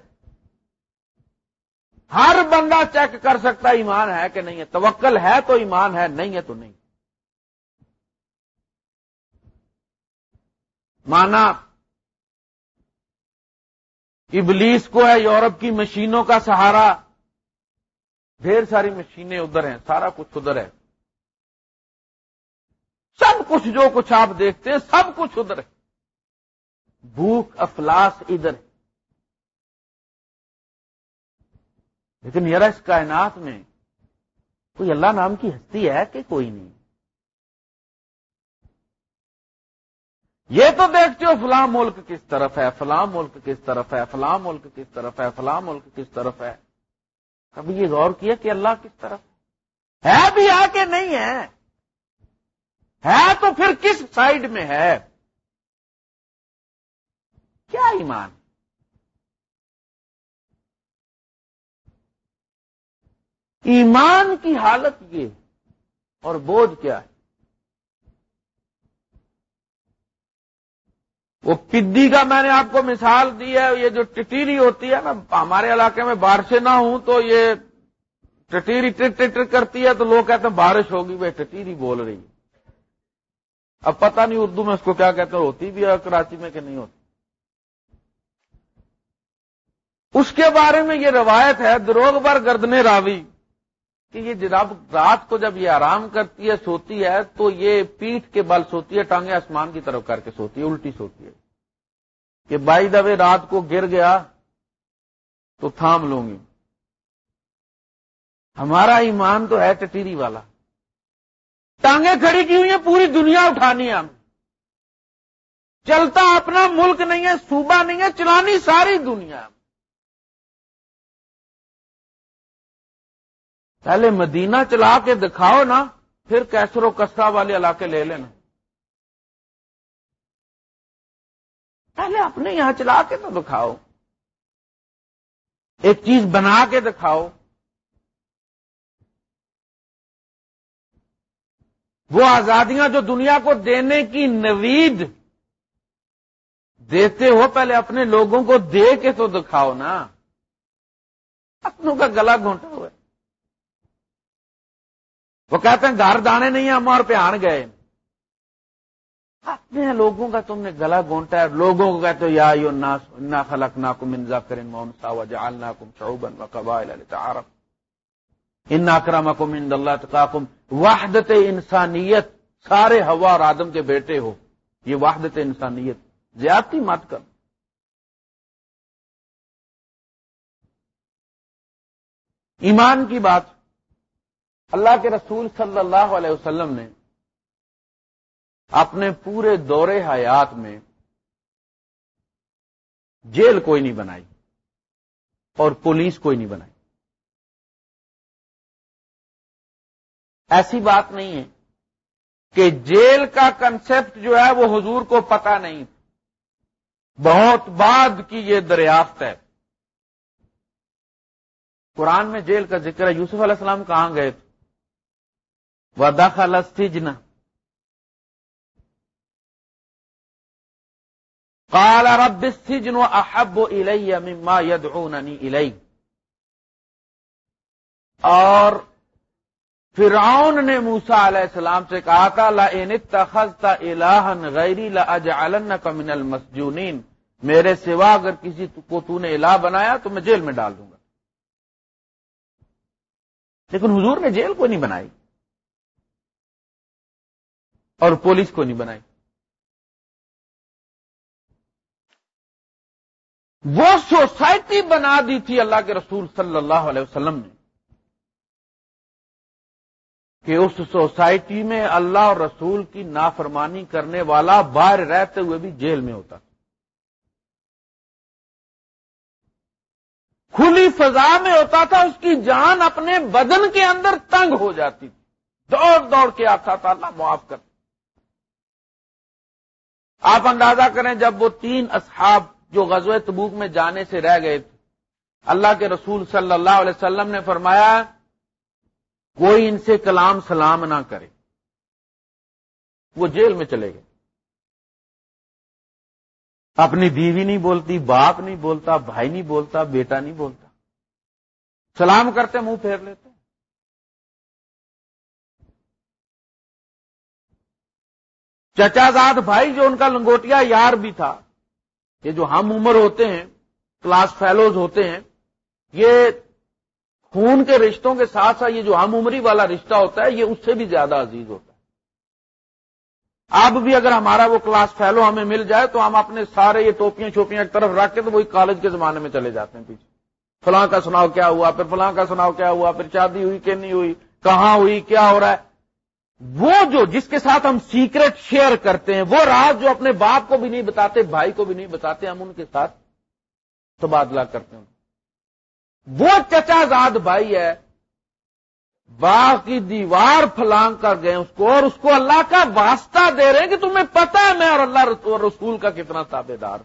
ہر بندہ چیک کر سکتا ایمان ہے کہ نہیں ہے۔ توکل ہے تو ایمان ہے، نہیں ہے تو نہیں۔ مانا ابلیس کو ہے، یورپ کی مشینوں کا سہارا۔ ڈھیر ساری مشینیں ادھر ہیں، سارا کچھ ادھر ہے۔ سب کچھ جو کچھ آپ دیکھتے ہیں، سب کچھ ادھر ہے۔ بھوک، افلاس ادھر ہے۔ لیکن یار اس کائنات میں، کوئی اللہ نام کی ہستی ہے کہ کوئی نہیں؟ یہ تو دیکھتے ہو فلاں ملک کس طرف ہے، فلاں ملک کس طرف ہے، فلاں ملک کس طرف ہے، فلاں ملک کس طرف ہے۔ کبھی یہ غور کیا کہ اللہ کس طرف ہے؟ بھی آ کے نہیں ہے۔ ہے تو پھر کس سائڈ میں ہے؟ کیا ایمان؟ ایمان کی حالت یہ اور بوجھ کیا ہے؟ وہ پدی کا میں نے آپ کو مثال دی ہے، یہ جو ٹٹیری ہوتی ہے نا، ہمارے علاقے میں بارشیں نہ ہوں تو یہ ٹٹیری ٹٹ ٹٹ کرتی ہے تو لوگ کہتے ہیں بارش ہوگی، بھائی ٹٹیری بول رہی ہے۔ اب پتہ نہیں اردو میں اس کو کیا کہتے ہیں، ہوتی بھی ہے کراچی میں کہ نہیں ہوتی۔ اس کے بارے میں یہ روایت ہے دروگ بر گردنے راوی۔ کہ یہ جناب رات کو جب یہ آرام کرتی ہے، سوتی ہے، تو یہ پیٹھ کے بل سوتی ہے، ٹانگیں آسمان کی طرف کر کے سوتی ہے، الٹی سوتی ہے۔ کہ بائی دبے رات کو گر گیا، تو تھام لوں گی۔ ہمارا ایمان تو ہے ٹٹیری والا۔ ٹانگیں کھڑی کی ہوئی ہیں، پوری دنیا اٹھانی ہے چلتا اپنا ملک نہیں ہے، صوبہ نہیں ہے، چلانی ساری دنیا پہلے مدینہ چلا کے دکھاؤ نا، پھر کیسرو کسرا والے علاقے لے لینا۔ پہلے اپنے یہاں چلا کے تو دکھاؤ۔ ایک چیز بنا کے دکھاؤ۔ وہ آزادیاں جو دنیا کو دینے کی نوید دیتے ہو، پہلے اپنے لوگوں کو دے کے تو دکھاؤ نا۔ اپنوں کا گلا گھونٹا ہوا ہے۔ وہ کہتے ہیں گھر دانے نہیں ہیں، ہم اور پہ آن گئے۔ اپنے لوگوں کا تم نے گلا گونٹا ہے۔ لوگوں کو کہتے ہو، یا خلق نا کم انزا کرن مون سا جال نا کم شعبن و قبائل تعارف ان اکرم اکم اللہ تقاکم۔ وحدت انسانیت۔ سارے ہوا اور آدم کے بیٹے ہو۔ یہ وحدت انسانیت۔ زیادتی مت کر۔ ایمان کی بات۔ اللہ کے رسول صلی اللہ علیہ وسلم نے اپنے پورے دور حیات میں جیل کوئی نہیں بنائی اور پولیس کوئی نہیں بنائی۔ ایسی بات نہیں ہے کہ جیل کا کنسپٹ جو ہے وہ حضور کو پتا نہیں۔ بہت بعد کی یہ دریافت ہے۔ قرآن میں جیل کا ذکر ہے، یوسف علیہ السلام کہاں گئے تھے؟ وہ داخلہ قال رب السجن احب الی مما يدعونني الی اور فرعون نے موسا علیہ السلام سے کہا تھا لا اتخذت الہا غیری لاجعلنک من المسجونین. میرے سوا اگر کسی کو تو نے الہ بنایا تو میں جیل میں ڈال دوں گا. لیکن حضور نے جیل کو نہیں بنائی. اور پولیس کو نہیں بنائی۔ وہ سوسائٹی بنا دی تھی اللہ کے رسول صلی اللہ علیہ وسلم نے کہ اس سوسائٹی میں اللہ اور رسول کی نافرمانی کرنے والا باہر رہتے ہوئے بھی جیل میں ہوتا۔ کھلی فضا میں ہوتا تھا، اس کی جان اپنے بدن کے اندر تنگ ہو جاتی تھی۔ دوڑ دوڑ کے آتا تھا، اللہ معاف کر آپ اندازہ کریں جب وہ تین اصحاب جو غزوہ تبوک میں جانے سے رہ گئے تھے، اللہ کے رسول صلی اللہ علیہ وسلم نے فرمایا، کوئی ان سے کلام سلام نہ کرے۔ وہ جیل میں چلے گئے۔ اپنی بیوی نہیں بولتی، باپ نہیں بولتا، بھائی نہیں بولتا، بیٹا نہیں بولتا۔ سلام کرتے، منہ پھیر لیتے۔ چچا زاد بھائی جو ان کا لنگوٹیا یار بھی تھا، یہ جو ہم عمر ہوتے ہیں، کلاس فیلوز ہوتے ہیں، یہ خون کے رشتوں کے ساتھ ساتھ یہ جو ہم عمری والا رشتہ ہوتا ہے، یہ اس سے بھی زیادہ عزیز ہوتا ہے۔ اب بھی اگر ہمارا وہ کلاس فیلو ہمیں مل جائے تو ہم اپنے سارے یہ ٹوپیاں چھوپیاں ایک طرف رکھ کے تو وہی کالج کے زمانے میں چلے جاتے ہیں پیچھے۔ فلاں کا سناؤ کیا ہوا، پھر فلاں کا سناؤ کیا ہوا، پھر شادی ہوئی کہ نہیں ہوئی، کہاں ہوئی، کیا ہو رہا ہے؟ وہ جو جس کے ساتھ ہم سیکرٹ شیئر کرتے ہیں، وہ راز جو اپنے باپ کو بھی نہیں بتاتے، بھائی کو بھی نہیں بتاتے، ہم ان کے ساتھ تبادلہ کرتے ہیں۔ وہ چچا زاد بھائی ہے، باغ کی دیوار پھلانگ کر گئے اس کو، اور اس کو اللہ کا واسطہ دے رہے ہیں کہ تمہیں پتا ہے میں اور اللہ رسول کا کتنا تابے دار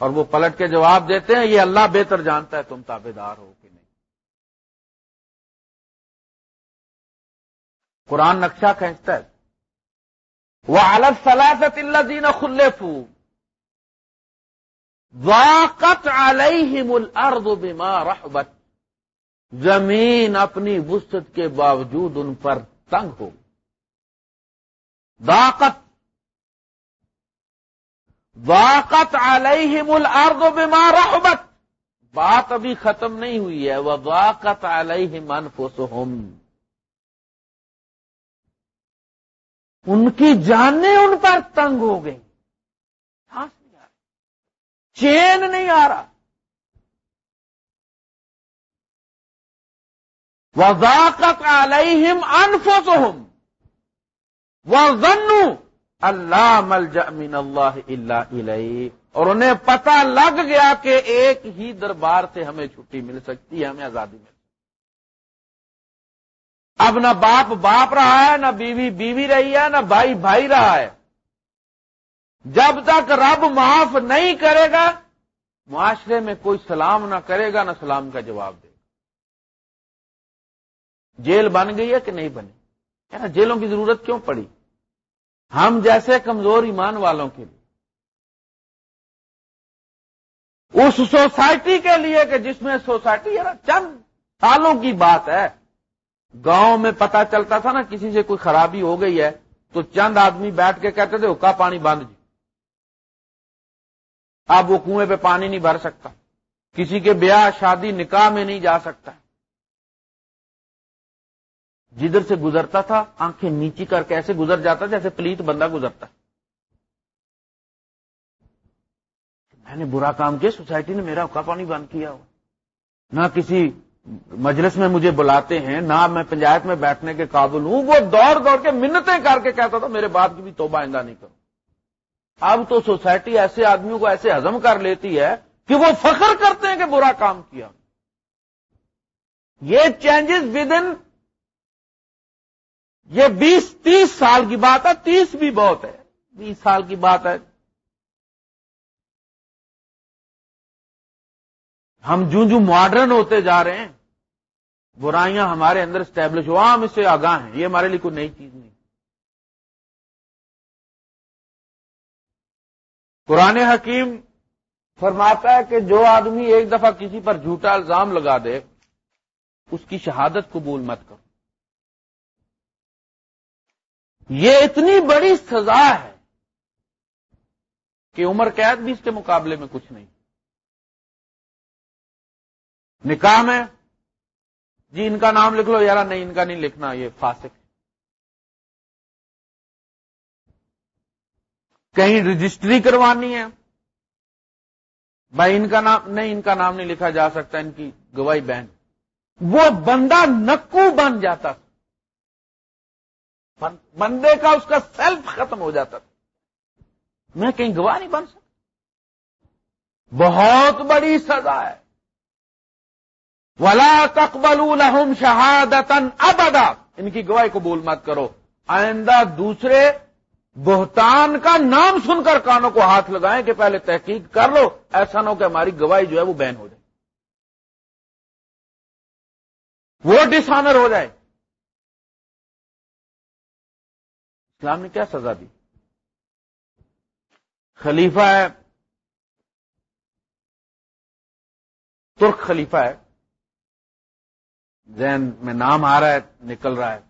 اور وہ پلٹ کے جواب دیتے ہیں، یہ اللہ بہتر جانتا ہے تم تابے دار ہو۔ قرآن نقشہ کھینچتا ہے۔ وہ الگ سلاست اللہ دینا کھلے پھو واقت علیہم الارض بما رحبت۔ زمین اپنی وسط کے باوجود ان پر تنگ ہو۔ واقت واقت علیہم الارض بما رحبت۔ بات ابھی ختم نہیں ہوئی ہے۔ وہ واقت علیہم انفسہم ان کی جانیں ان پر تنگ ہو گئی چین نہیں آ رہا۔ وضاقت علیہم انفسہم وظنوا اللہ مل من اللہ اللہ علیہ اور انہیں پتا لگ گیا کہ ایک ہی دربار سے ہمیں چھٹی مل سکتی ہے، ہمیں آزادی مل اب نہ باپ باپ رہا ہے، نہ بیوی بیوی رہی ہے، نہ بھائی بھائی رہا ہے۔ جب تک رب معاف نہیں کرے گا، معاشرے میں کوئی سلام نہ کرے گا، نہ سلام کا جواب دے گا۔ جیل بن گئی ہے کہ نہیں بنی؟ نا جیلوں کی ضرورت کیوں پڑی؟ ہم جیسے کمزور ایمان والوں کے لیے۔ اس سوسائٹی کے لیے کہ جس میں سوسائٹی ہے نا چند سالوں کی بات ہے۔ گاؤں میں پتا چلتا تھا نا، کسی سے کوئی خرابی ہو گئی ہے، تو چند آدمی بیٹھ کے کہتے تھے کا پانی بند جی۔ اب وہ کنویں پہ پانی نہیں بھر سکتا۔ کسی کے بیاہ، شادی، نکاح میں نہیں جا سکتا۔ جدھر سے گزرتا تھا، آنکھیں نیچی کر کے ایسے گزر جاتا جیسے پلیت بندہ گزرتا۔ میں نے برا کام کیا، سوسائٹی نے میرا حکا پانی بند کیا ہو نہ کسی مجلس میں مجھے بلاتے ہیں، نہ میں پنچایت میں بیٹھنے کے قابل ہوں، وہ دوڑ دوڑ کے منتیں کر کے کہتا تھا، میرے باپ کی بھی توبہ آئندہ نہیں کروں اب تو سوسائٹی ایسے آدمیوں کو ایسے ہزم کر لیتی ہے کہ وہ فخر کرتے ہیں کہ برا کام کیا۔ یہ چینجز ود ان یہ بیس تیس سال کی بات ہے، تیس بھی بہت ہے۔ بیس سال کی بات ہے۔ ہم جو جو ماڈرن ہوتے جا رہے ہیں، برائیاں ہمارے اندر اسٹیبلش ہوا، ہم اس سے آگاہ ہیں۔ یہ ہمارے لیے کوئی نئی چیز نہیں۔ قرآن حکیم فرماتا ہے کہ جو آدمی ایک دفعہ کسی پر جھوٹا الزام لگا دے، اس کی شہادت قبول مت کرو۔ یہ اتنی بڑی سزا ہے کہ عمر قید بھی اس کے مقابلے میں کچھ نہیں۔ نکاح میں؟ جی ان کا نام لکھ لو، یار، نہیں، ان کا نہیں لکھنا، یہ فاسق۔ کہیں رجسٹری کروانی ہے؟ بھائی، ان کا نام، نہیں، ان کا نام نہیں لکھا جا سکتا، ان کی گواہی بہن وہ بندہ نکو بن جاتا۔ تھا بندے کا اس کا سیلف ختم ہو جاتا۔ تھا میں کہیں گواہ نہیں بن سکتا؟ بہت بڑی سزا ہے۔ ولا تقبل لهم شہادت ابدا ان کی گواہی قبول مت کرو۔ آئندہ دوسرے بہتان کا نام سن کر کانوں کو ہاتھ لگائیں کہ پہلے تحقیق کر لو، ایسا نہ ہو کہ ہماری گواہی جو ہے وہ بین ہو جائے۔ وہ ڈسانر ہو جائے۔ اسلام نے کیا سزا دی؟ خلیفہ ہے، ترک خلیفہ ہے۔ ذہن میں نام آ رہا ہے، نکل رہا ہے۔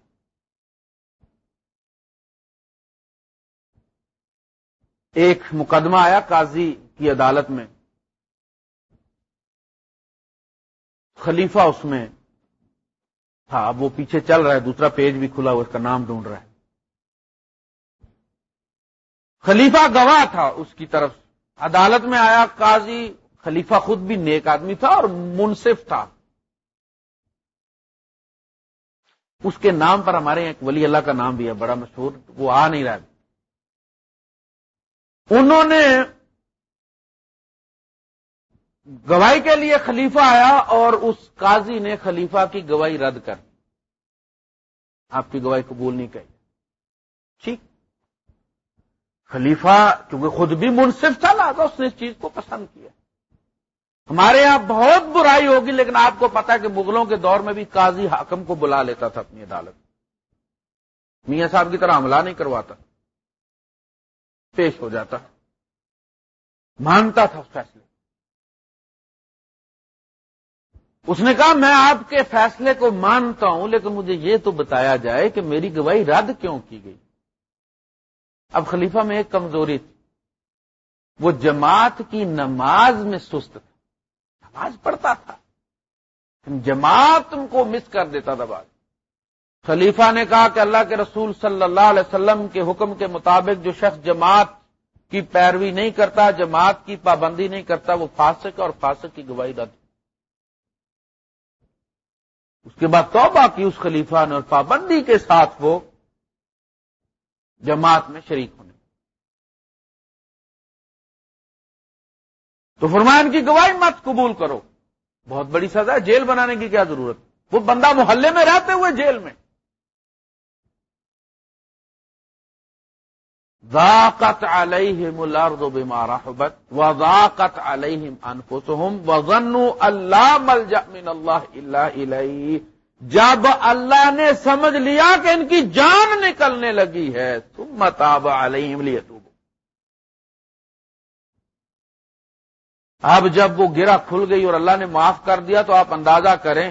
ایک مقدمہ آیا قاضی کی عدالت میں۔ خلیفہ اس میں تھا، اب وہ پیچھے چل رہا ہے، دوسرا پیج بھی کھلا ہوا، اس کا نام ڈھونڈ رہا ہے۔ خلیفہ گواہ تھا اس کی طرف۔ عدالت میں آیا قاضی، خلیفہ خود بھی نیک آدمی تھا اور منصف تھا۔ اس کے نام پر ہمارے ایک ولی اللہ کا نام بھی ہے، بڑا مشہور، وہ آ نہیں رہا انہوں نے گواہی کے لیے خلیفہ آیا اور اس قاضی نے خلیفہ کی گواہی رد کر آپ کی گواہی قبول نہیں کہی ٹھیک۔ خلیفہ کیونکہ خود بھی منصف تھا نا اس نے اس چیز کو پسند کیا۔ ہمارے یہاں بہت برائی ہوگی، لیکن آپ کو پتا کہ مغلوں کے دور میں بھی قاضی حاکم کو بلا لیتا تھا اپنی عدالت۔ میاں صاحب کی طرح حملہ نہیں کرواتا، پیش ہو جاتا، مانتا تھا اس فیصلے اس نے کہا، میں آپ کے فیصلے کو مانتا ہوں، لیکن مجھے یہ تو بتایا جائے کہ میری گواہی رد کیوں کی گئی؟ اب خلیفہ میں ایک کمزوری تھی۔ وہ جماعت کی نماز میں سست تھا۔ نماز پڑھتا تھا۔ جماعت تم کو مس کر دیتا تھا بات خلیفہ نے کہا کہ اللہ کے رسول صلی اللہ علیہ وسلم کے حکم کے مطابق جو شخص جماعت کی پیروی نہیں کرتا، جماعت کی پابندی نہیں کرتا، وہ فاسق اور فاسق کی گواہی رد اس کے بعد توبہ کی اس خلیفہ نے اور پابندی کے ساتھ وہ جماعت میں شریک ہونے تو فرمان کی گواہی مت قبول کرو۔ بہت بڑی سزا ہے، جیل بنانے کی کیا ضرورت؟ وہ بندہ محلے میں رہتے ہوئے جیل میں۔ ذاقت علیہم الارض بما رحبت وذاقت علیہم انفسهم وظنوا اللہ ملجا من اللہ الا الیہ۔ جب اللہ نے سمجھ لیا کہ ان کی جان نکلنے لگی ہے، ثم تاب علیہم لیتوب اب جب وہ گرا کھل گئی اور اللہ نے معاف کر دیا تو آپ اندازہ کریں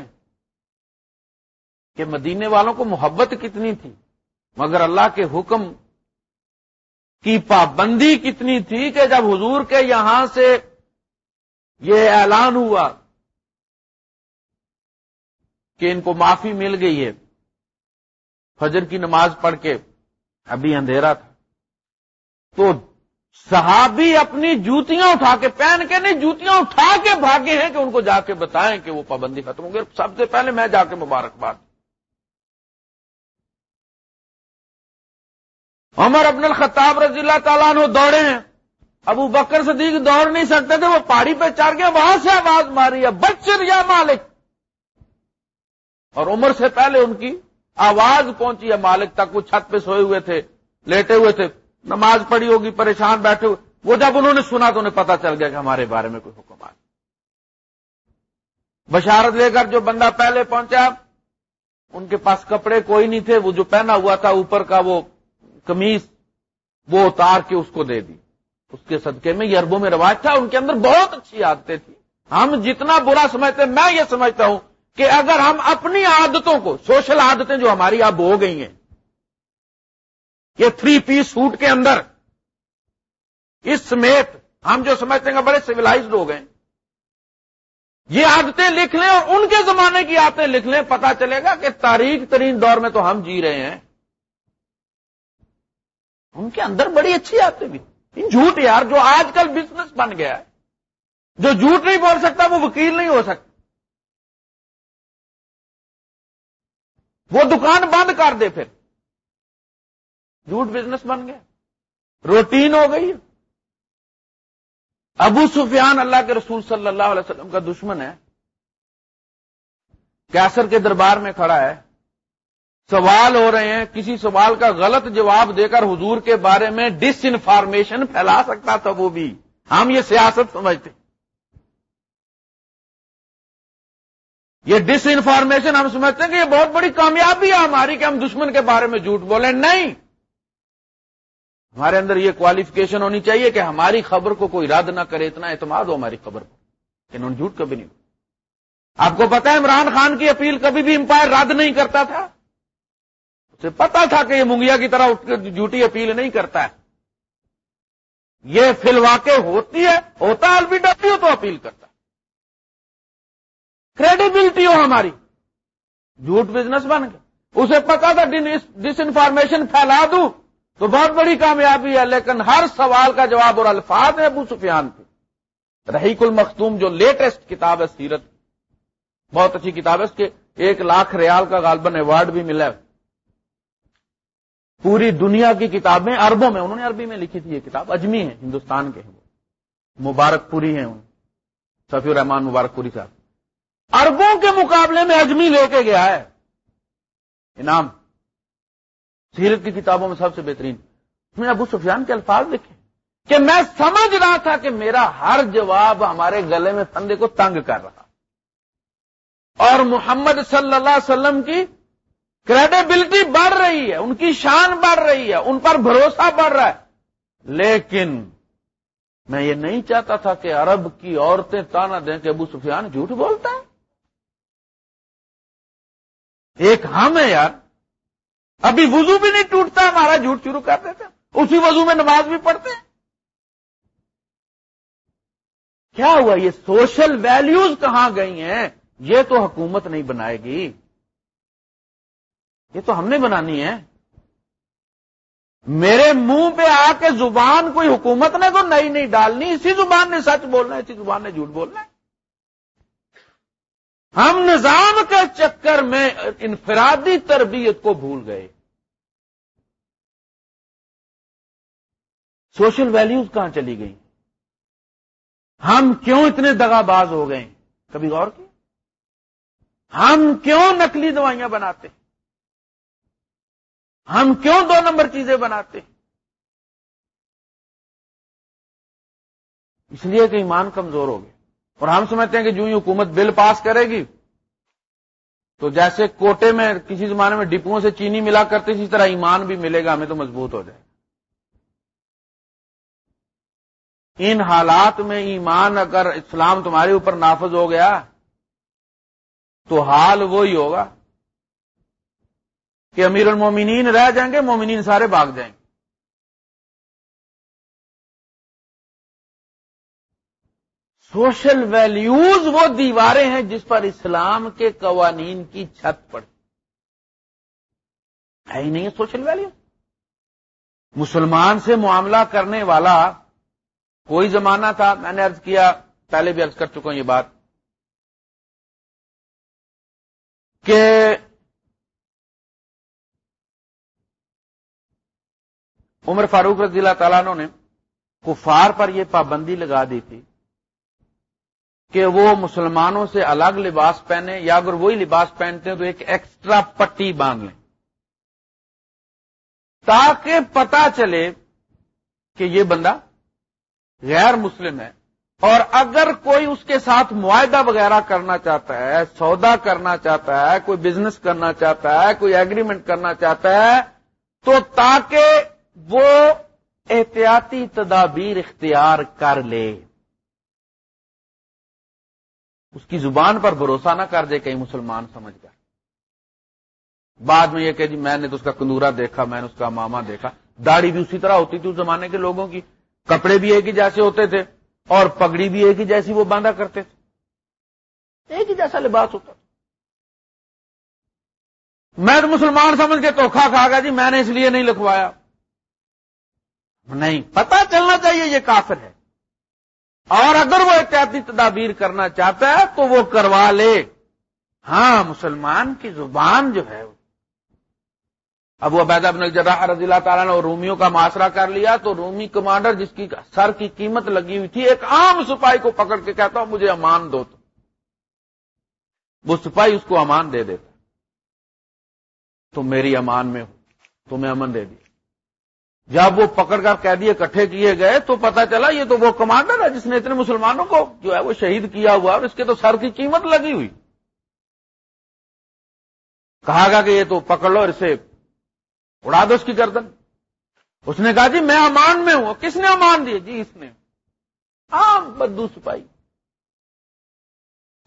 کہ مدینے والوں کو محبت کتنی تھی، مگر اللہ کے حکم کی پابندی کتنی تھی کہ جب حضور کے یہاں سے یہ اعلان ہوا کہ ان کو معافی مل گئی ہے، فجر کی نماز پڑھ کے، ابھی اندھیرا تھا۔ تو صحابی اپنی جوتیاں اٹھا کے پہن کے نہیں، جوتیاں اٹھا کے بھاگے ہیں کہ ان کو جا کے بتائیں کہ وہ پابندی ختم ہو گئی سب سے پہلے میں جا کے مبارکباد۔ عمر ابن الخطاب رضی اللہ تعالیٰ نے دوڑے ہیں۔ ابو بکر صدیق دوڑ نہیں سکتے تھے، وہ پہاڑی پہ چڑھ گیا وہاں سے آواز ماری ہے بچر یا مالک۔ اور عمر سے پہلے ان کی آواز پہنچی ہے مالک تک وہ چھت پہ سوئے ہوئے تھے، لیٹے ہوئے تھے۔ نماز پڑھی ہوگی، پریشان بیٹھے ہوئے۔ وہ جب انہوں نے سنا تو انہیں پتا چل گیا کہ ہمارے بارے میں کوئی حکم آ بشارت لے کر جو بندہ پہلے پہنچا، ان کے پاس کپڑے کوئی نہیں تھے، وہ جو پہنا ہوا تھا اوپر کا وہ کمیز وہ اتار کے اس کو دے دی۔ اس کے صدقے میں یہ اربوں میں رواج تھا، ان کے اندر بہت اچھی عادتیں تھیں۔ ہم جتنا برا سمجھتے، میں یہ سمجھتا ہوں کہ اگر ہم اپنی عادتوں کو، سوشل عادتیں جو ہماری اب ہو گئی ہیں یہ تھری پیس سوٹ کے اندر اس سمیت ہم جو سمجھتے ہیں بڑے سویلائزڈ ہو گئے یہ عادتیں لکھ لیں اور ان کے زمانے کی عادتیں لکھ لیں پتا چلے گا کہ تاریخ ترین دور میں تو ہم جی رہے ہیں۔ ان کے اندر بڑی اچھی آتی بھی۔ جھوٹ یار، جو آج کل بزنس بن گیا ہے، جو جھوٹ نہیں بول سکتا، وہ وکیل نہیں ہو سکتا۔ وہ دکان بند کر دے پھر۔ جھوٹ بزنس بن گیا۔ روٹین ہو گئی۔ ابو سفیان اللہ کے رسول صلی اللہ علیہ وسلم کا دشمن ہے۔ کیسر کے دربار میں کھڑا ہے۔ سوال ہو رہے ہیں، کسی سوال کا غلط جواب دے کر حضور کے بارے میں ڈس انفارمیشن پھیلا سکتا تھا وہ بھی۔ ہم یہ سیاست سمجھتے۔ یہ ڈس انفارمیشن ہم سمجھتے ہیں کہ یہ بہت بڑی کامیابی ہے ہماری کہ ہم دشمن کے بارے میں جھوٹ بولیں۔ نہیں ہمارے اندر یہ کوالیفکیشن ہونی چاہیے کہ ہماری خبر کو کوئی رد نہ کرے، اتنا اعتماد ہو ہماری خبر کو کہ انہوں نے جھوٹ کبھی نہیں آپ کو پتا ہے، عمران خان کی اپیل کبھی بھی امپائر رد نہیں کرتا تھا؟ اسے پتا تھا کہ یہ منگیا کی طرح جھوٹی اپیل نہیں کرتا ہے۔ یہ فی الواقع ہوتی ہے، ہوتا ہے ڈبلو تو اپیل کرتا کریڈیبلٹی ہو ہماری۔ جھوٹ بزنس بن گیا۔ اسے پتا تھا ڈس انفارمیشن پھیلا دوں۔ تو بہت بڑی کامیابی ہے، لیکن ہر سوال کا جواب اور الفاظ ہے ابو سفیان کی رحیق المختوم جو لیٹسٹ کتاب ہے سیرت، بہت اچھی کتاب ہے، اس کے ایک لاکھ ریال کا غالباً ایوارڈ بھی ملا ہے۔ پوری دنیا کی کتابیں اربوں میں، انہوں نے عربی میں لکھی تھی، یہ کتاب اجمی ہے، ہندوستان کے ہیں مبارک پوری ہیں سفی الرحمان مبارک پوری صاحب۔ اربوں کے مقابلے میں اجمی لے کے گیا ہے۔ انعام۔ سیرت کی کتابوں میں سب سے بہترین۔ میں ابو سفیان کے الفاظ لکھے کہ میں سمجھ رہا تھا کہ میرا ہر جواب ہمارے گلے میں فندے کو تنگ کر رہا۔ اور محمد صلی اللہ علیہ وسلم کی کریڈیبلٹی بڑھ رہی ہے، ان کی شان بڑھ رہی ہے، ان پر بھروسہ بڑھ رہا ہے۔ لیکن میں یہ نہیں چاہتا تھا کہ عرب کی عورتیں تانا دیں کہ ابو سفیان جھوٹ بولتا ہے۔ ایک ہم ہے یار۔ ابھی وضو بھی نہیں ٹوٹتا ہمارا جھوٹ شروع کر دیتے اسی وضو میں نماز بھی پڑھتے ہیں۔ کیا ہوا؟ یہ سوشل ویلیوز کہاں گئی ہیں؟ یہ تو حکومت نہیں بنائے گی۔ یہ تو ہم نے بنانی ہے۔ میرے منہ پہ آ کے زبان کوئی حکومت نے تو نئی نہیں ڈالنی، اسی زبان نے سچ بولنا ہے، اسی زبان نے جھوٹ بولنا ہے۔ ہم نظام کے چکر میں انفرادی تربیت کو بھول گئے۔ سوشل ویلیوز کہاں چلی گئی؟ ہم کیوں اتنے دگا باز ہو گئے؟ کبھی غور کی ہم کیوں نکلی دوائیاں بناتے؟ ہم کیوں دو نمبر چیزیں بناتے؟ اس لیے کہ ایمان کمزور ہو گئے۔ اور ہم سمجھتے ہیں کہ جو ہی حکومت بل پاس کرے گی، تو جیسے کوٹے میں کسی زمانے میں ڈپو سے چینی ملا کرتے اسی طرح ایمان بھی ملے گا، ہمیں تو مضبوط ہو جائے ان حالات میں ایمان اگر اسلام تمہارے اوپر نافذ ہو گیا، تو حال وہی ہوگا کہ امیر المومنین رہ جائیں گے، مومنین سارے بھاگ جائیں گے۔ سوشل ویلیوز وہ دیواریں ہیں جس پر اسلام کے قوانین کی چھت پڑ ہے۔ ہی نہیں ہے سوشل ویلیو۔ مسلمان سے معاملہ کرنے والا کوئی زمانہ تھا، میں نے ارض کیا، پہلے بھی ارض کر چکا ہوں یہ بات، کہ عمر فاروق رضی اللہ تعالیٰ نے کفار پر یہ پابندی لگا دی تھی۔ کہ وہ مسلمانوں سے الگ لباس پہنے یا اگر وہی لباس پہنتے ہیں تو ایک ایکسٹرا پٹی باندھ لیں۔ تاکہ پتا چلے کہ یہ بندہ غیر مسلم ہے۔ اور اگر کوئی اس کے ساتھ معاہدہ وغیرہ کرنا چاہتا ہے، سودا کرنا چاہتا ہے، کوئی بزنس کرنا چاہتا ہے، کوئی ایگریمنٹ کرنا چاہتا ہے، تو تاکہ وہ احتیاطی تدابیر اختیار کر لے۔ اس کی زبان پر بھروسہ نہ کر دے کہیں مسلمان سمجھ کر۔ بعد میں یہ کہ جی میں نے تو اس کا کندورا دیکھا، میں نے اس کا ماما دیکھا۔ داڑھی بھی اسی طرح ہوتی تھی اس زمانے کے لوگوں کی۔ کپڑے بھی ایک ہی جیسے ہوتے تھے اور پگڑی بھی ایک ہی جیسی وہ باندھا کرتے تھے۔ ایک ہی جیسا لباس ہوتا میں تو مسلمان سمجھ کے دھوکھا کھا گا جی میں نے اس لیے نہیں لکھوایا۔ نہیں پتا چلنا چاہیے یہ کافر ہے۔ اور اگر وہ احتیاطی تدابیر کرنا چاہتا ہے تو وہ کروا لے۔ ہاں مسلمان کی زبان جو ہے ابو عبیدہ بن الجراح رضی اللہ تعالیٰ نے رومیوں کا معاشرہ کر لیا تو رومی کمانڈر جس کی سر کی قیمت لگی ہوئی تھی، ایک عام سپاہی کو پکڑ کے کہتا ہوں، مجھے امان دو تو۔ وہ سپاہی اس کو امان دے دیتا تو میری امان میں ہو تمہیں امن دے دیا۔ جب وہ پکڑ کر قیدی اکٹھے کیے گئے تو پتا چلا یہ تو وہ کمانڈر ہے جس نے اتنے مسلمانوں کو جو ہے وہ شہید کیا ہوا اور اس کے تو سر کی قیمت لگی ہوئی۔ کہا گا کہ یہ تو پکڑ لو اسے اڑا دو اس کی گردن۔ اس نے کہا جی میں امان میں ہوں۔ کس نے امان دیے جی اس نے۔ عام بدو سپاہی۔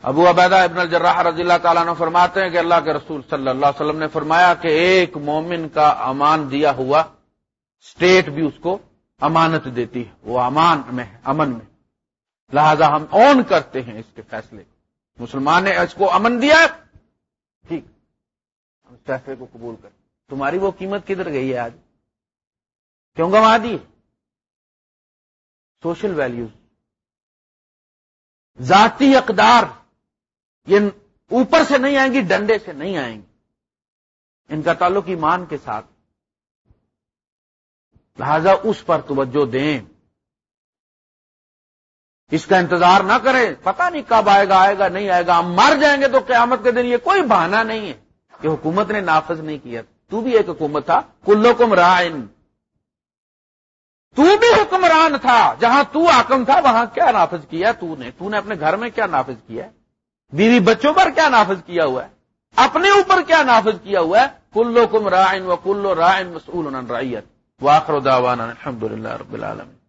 ابو عبیدہ ابن الجراح رضی اللہ تعالیٰ نے فرماتے ہیں کہ اللہ کے رسول صلی اللہ علیہ وسلم نے فرمایا کہ ایک مومن کا امان دیا ہوا اسٹیٹ بھی اس کو امانت دیتی ہے، وہ امان میں، امن میں۔ لہذا ہم اون کرتے ہیں اس کے فیصلے مسلمان نے اس کو امن دیا۔ ٹھیک۔ ہم فیصلے کو قبول کریں۔ تمہاری وہ قیمت کدھر گئی ہے آج؟ کیوں گوا دی؟ Social values. ذاتی اقدار۔ یہ اوپر سے نہیں آئیں گی، ڈنڈے سے نہیں آئیں گی۔ ان کا تعلق ایمان کے ساتھ۔ لہذا اس پر توجہ دیں۔ اس کا انتظار نہ کریں۔ پتہ نہیں کب آئے گا آئے گا، نہیں آئے گا۔ ہم مر جائیں گے تو قیامت کے دن یہ کوئی بہانہ نہیں ہے۔ کہ حکومت نے نافذ نہیں کیا۔ تو بھی ایک حکومت تھا کلو کم رائن۔ تو بھی حکمران تھا۔ جہاں تو آکم تھا، وہاں کیا نافذ کیا؟ تو نے۔ تو نے اپنے گھر میں کیا نافذ کیا؟ بیوی بچوں پر کیا نافذ کیا ہوا ہے؟ اپنے اوپر کیا نافذ کیا ہوا ہے؟ کلو کم رائن و کلو رائن مسول ریت واخر داوانا الحمد للہ رب العالمین